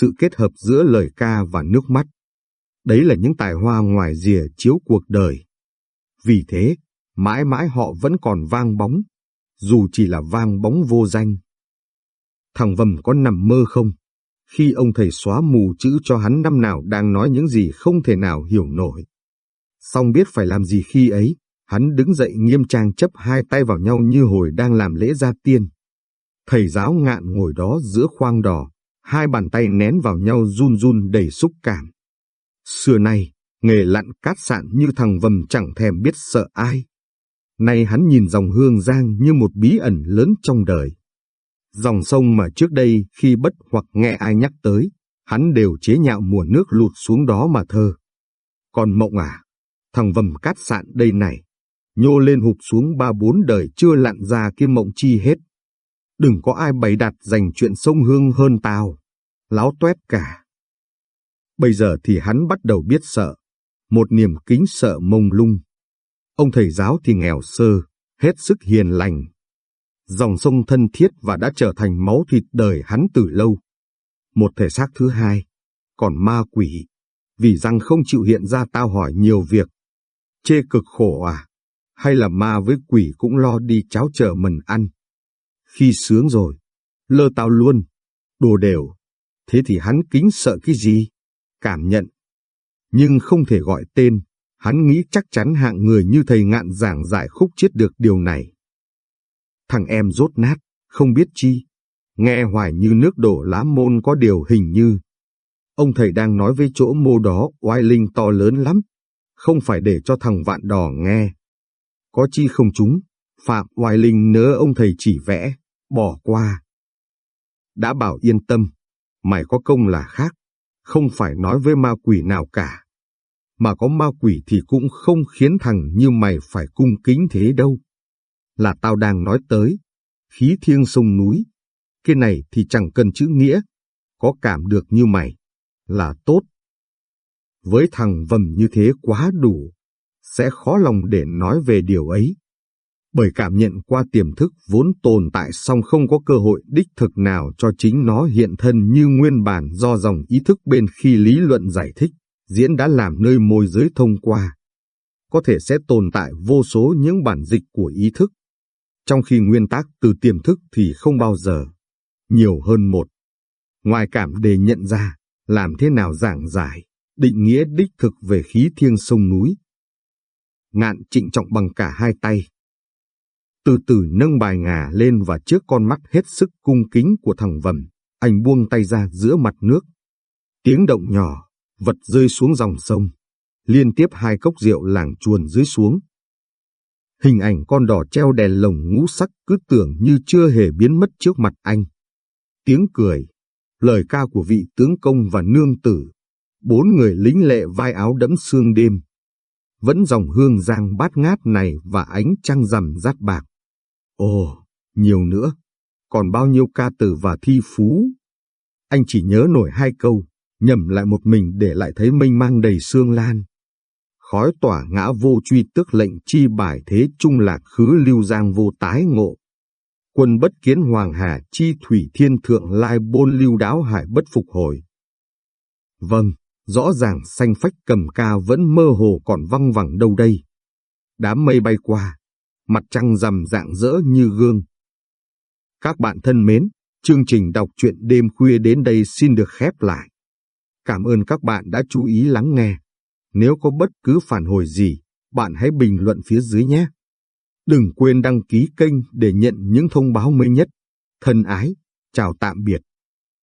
sự kết hợp giữa lời ca và nước mắt. Đấy là những tài hoa ngoài rìa chiếu cuộc đời. Vì thế, mãi mãi họ vẫn còn vang bóng, dù chỉ là vang bóng vô danh. Thằng Vầm có nằm mơ không? Khi ông thầy xóa mù chữ cho hắn năm nào đang nói những gì không thể nào hiểu nổi. Xong biết phải làm gì khi ấy, hắn đứng dậy nghiêm trang chấp hai tay vào nhau như hồi đang làm lễ gia tiên. Thầy giáo ngạn ngồi đó giữa khoang đỏ, hai bàn tay nén vào nhau run run đầy xúc cảm. Xưa nay, nghề lặn cát sạn như thằng vầm chẳng thèm biết sợ ai. Nay hắn nhìn dòng hương giang như một bí ẩn lớn trong đời. Dòng sông mà trước đây khi bất hoặc nghe ai nhắc tới, hắn đều chế nhạo mùa nước lụt xuống đó mà thơ. Còn mộng à, thằng vầm cát sạn đây này, nhô lên hụp xuống ba bốn đời chưa lặn ra kia mộng chi hết. Đừng có ai bày đặt dành chuyện sông hương hơn tao, láo tuét cả. Bây giờ thì hắn bắt đầu biết sợ, một niềm kính sợ mông lung. Ông thầy giáo thì nghèo sơ, hết sức hiền lành. Dòng sông thân thiết và đã trở thành máu thịt đời hắn từ lâu. Một thể xác thứ hai, còn ma quỷ, vì răng không chịu hiện ra tao hỏi nhiều việc. Chê cực khổ à? Hay là ma với quỷ cũng lo đi cháo chở mình ăn? Khi sướng rồi, lơ tao luôn, đồ đều. Thế thì hắn kính sợ cái gì? Cảm nhận. Nhưng không thể gọi tên, hắn nghĩ chắc chắn hạng người như thầy ngạn giảng giải khúc chết được điều này. Thằng em rốt nát, không biết chi. Nghe hoài như nước đổ lá môn có điều hình như. Ông thầy đang nói với chỗ mô đó oai linh to lớn lắm, không phải để cho thằng vạn đỏ nghe. Có chi không chúng, Phạm oai linh nỡ ông thầy chỉ vẽ, bỏ qua. Đã bảo yên tâm, mày có công là khác, không phải nói với ma quỷ nào cả. Mà có ma quỷ thì cũng không khiến thằng như mày phải cung kính thế đâu. Là tao đang nói tới, khí thiêng sông núi, cái này thì chẳng cần chữ nghĩa, có cảm được như mày, là tốt. Với thằng vầm như thế quá đủ, sẽ khó lòng để nói về điều ấy bởi cảm nhận qua tiềm thức vốn tồn tại song không có cơ hội đích thực nào cho chính nó hiện thân như nguyên bản do dòng ý thức bên khi lý luận giải thích, diễn đã làm nơi môi giới thông qua. Có thể sẽ tồn tại vô số những bản dịch của ý thức, trong khi nguyên tắc từ tiềm thức thì không bao giờ, nhiều hơn một. Ngoài cảm đề nhận ra, làm thế nào giảng giải, định nghĩa đích thực về khí thiêng sông núi. Ngạn trịnh trọng bằng cả hai tay, từ từ nâng bài ngà lên và trước con mắt hết sức cung kính của thằng Vầm, anh buông tay ra giữa mặt nước. Tiếng động nhỏ, vật rơi xuống dòng sông, liên tiếp hai cốc rượu làng chuồn dưới xuống. Hình ảnh con đỏ treo đèn lồng ngũ sắc cứ tưởng như chưa hề biến mất trước mặt anh. Tiếng cười, lời ca của vị tướng công và nương tử, bốn người lính lệ vai áo đẫm sương đêm. Vẫn dòng hương giang bát ngát này và ánh trăng rằm rát bạc. Ồ, nhiều nữa, còn bao nhiêu ca từ và thi phú. Anh chỉ nhớ nổi hai câu, nhầm lại một mình để lại thấy mênh mang đầy xương lan. Khói tỏa ngã vô truy tức lệnh chi bài thế trung lạc khứ lưu giang vô tái ngộ. quân bất kiến hoàng hà chi thủy thiên thượng lai bôn lưu đáo hải bất phục hồi. Vâng, rõ ràng xanh phách cầm ca vẫn mơ hồ còn văng vẳng đâu đây. Đám mây bay qua, mặt trăng rằm dạng rỡ như gương. Các bạn thân mến, chương trình đọc truyện đêm khuya đến đây xin được khép lại. Cảm ơn các bạn đã chú ý lắng nghe. Nếu có bất cứ phản hồi gì, bạn hãy bình luận phía dưới nhé. Đừng quên đăng ký kênh để nhận những thông báo mới nhất. Thân ái, chào tạm biệt.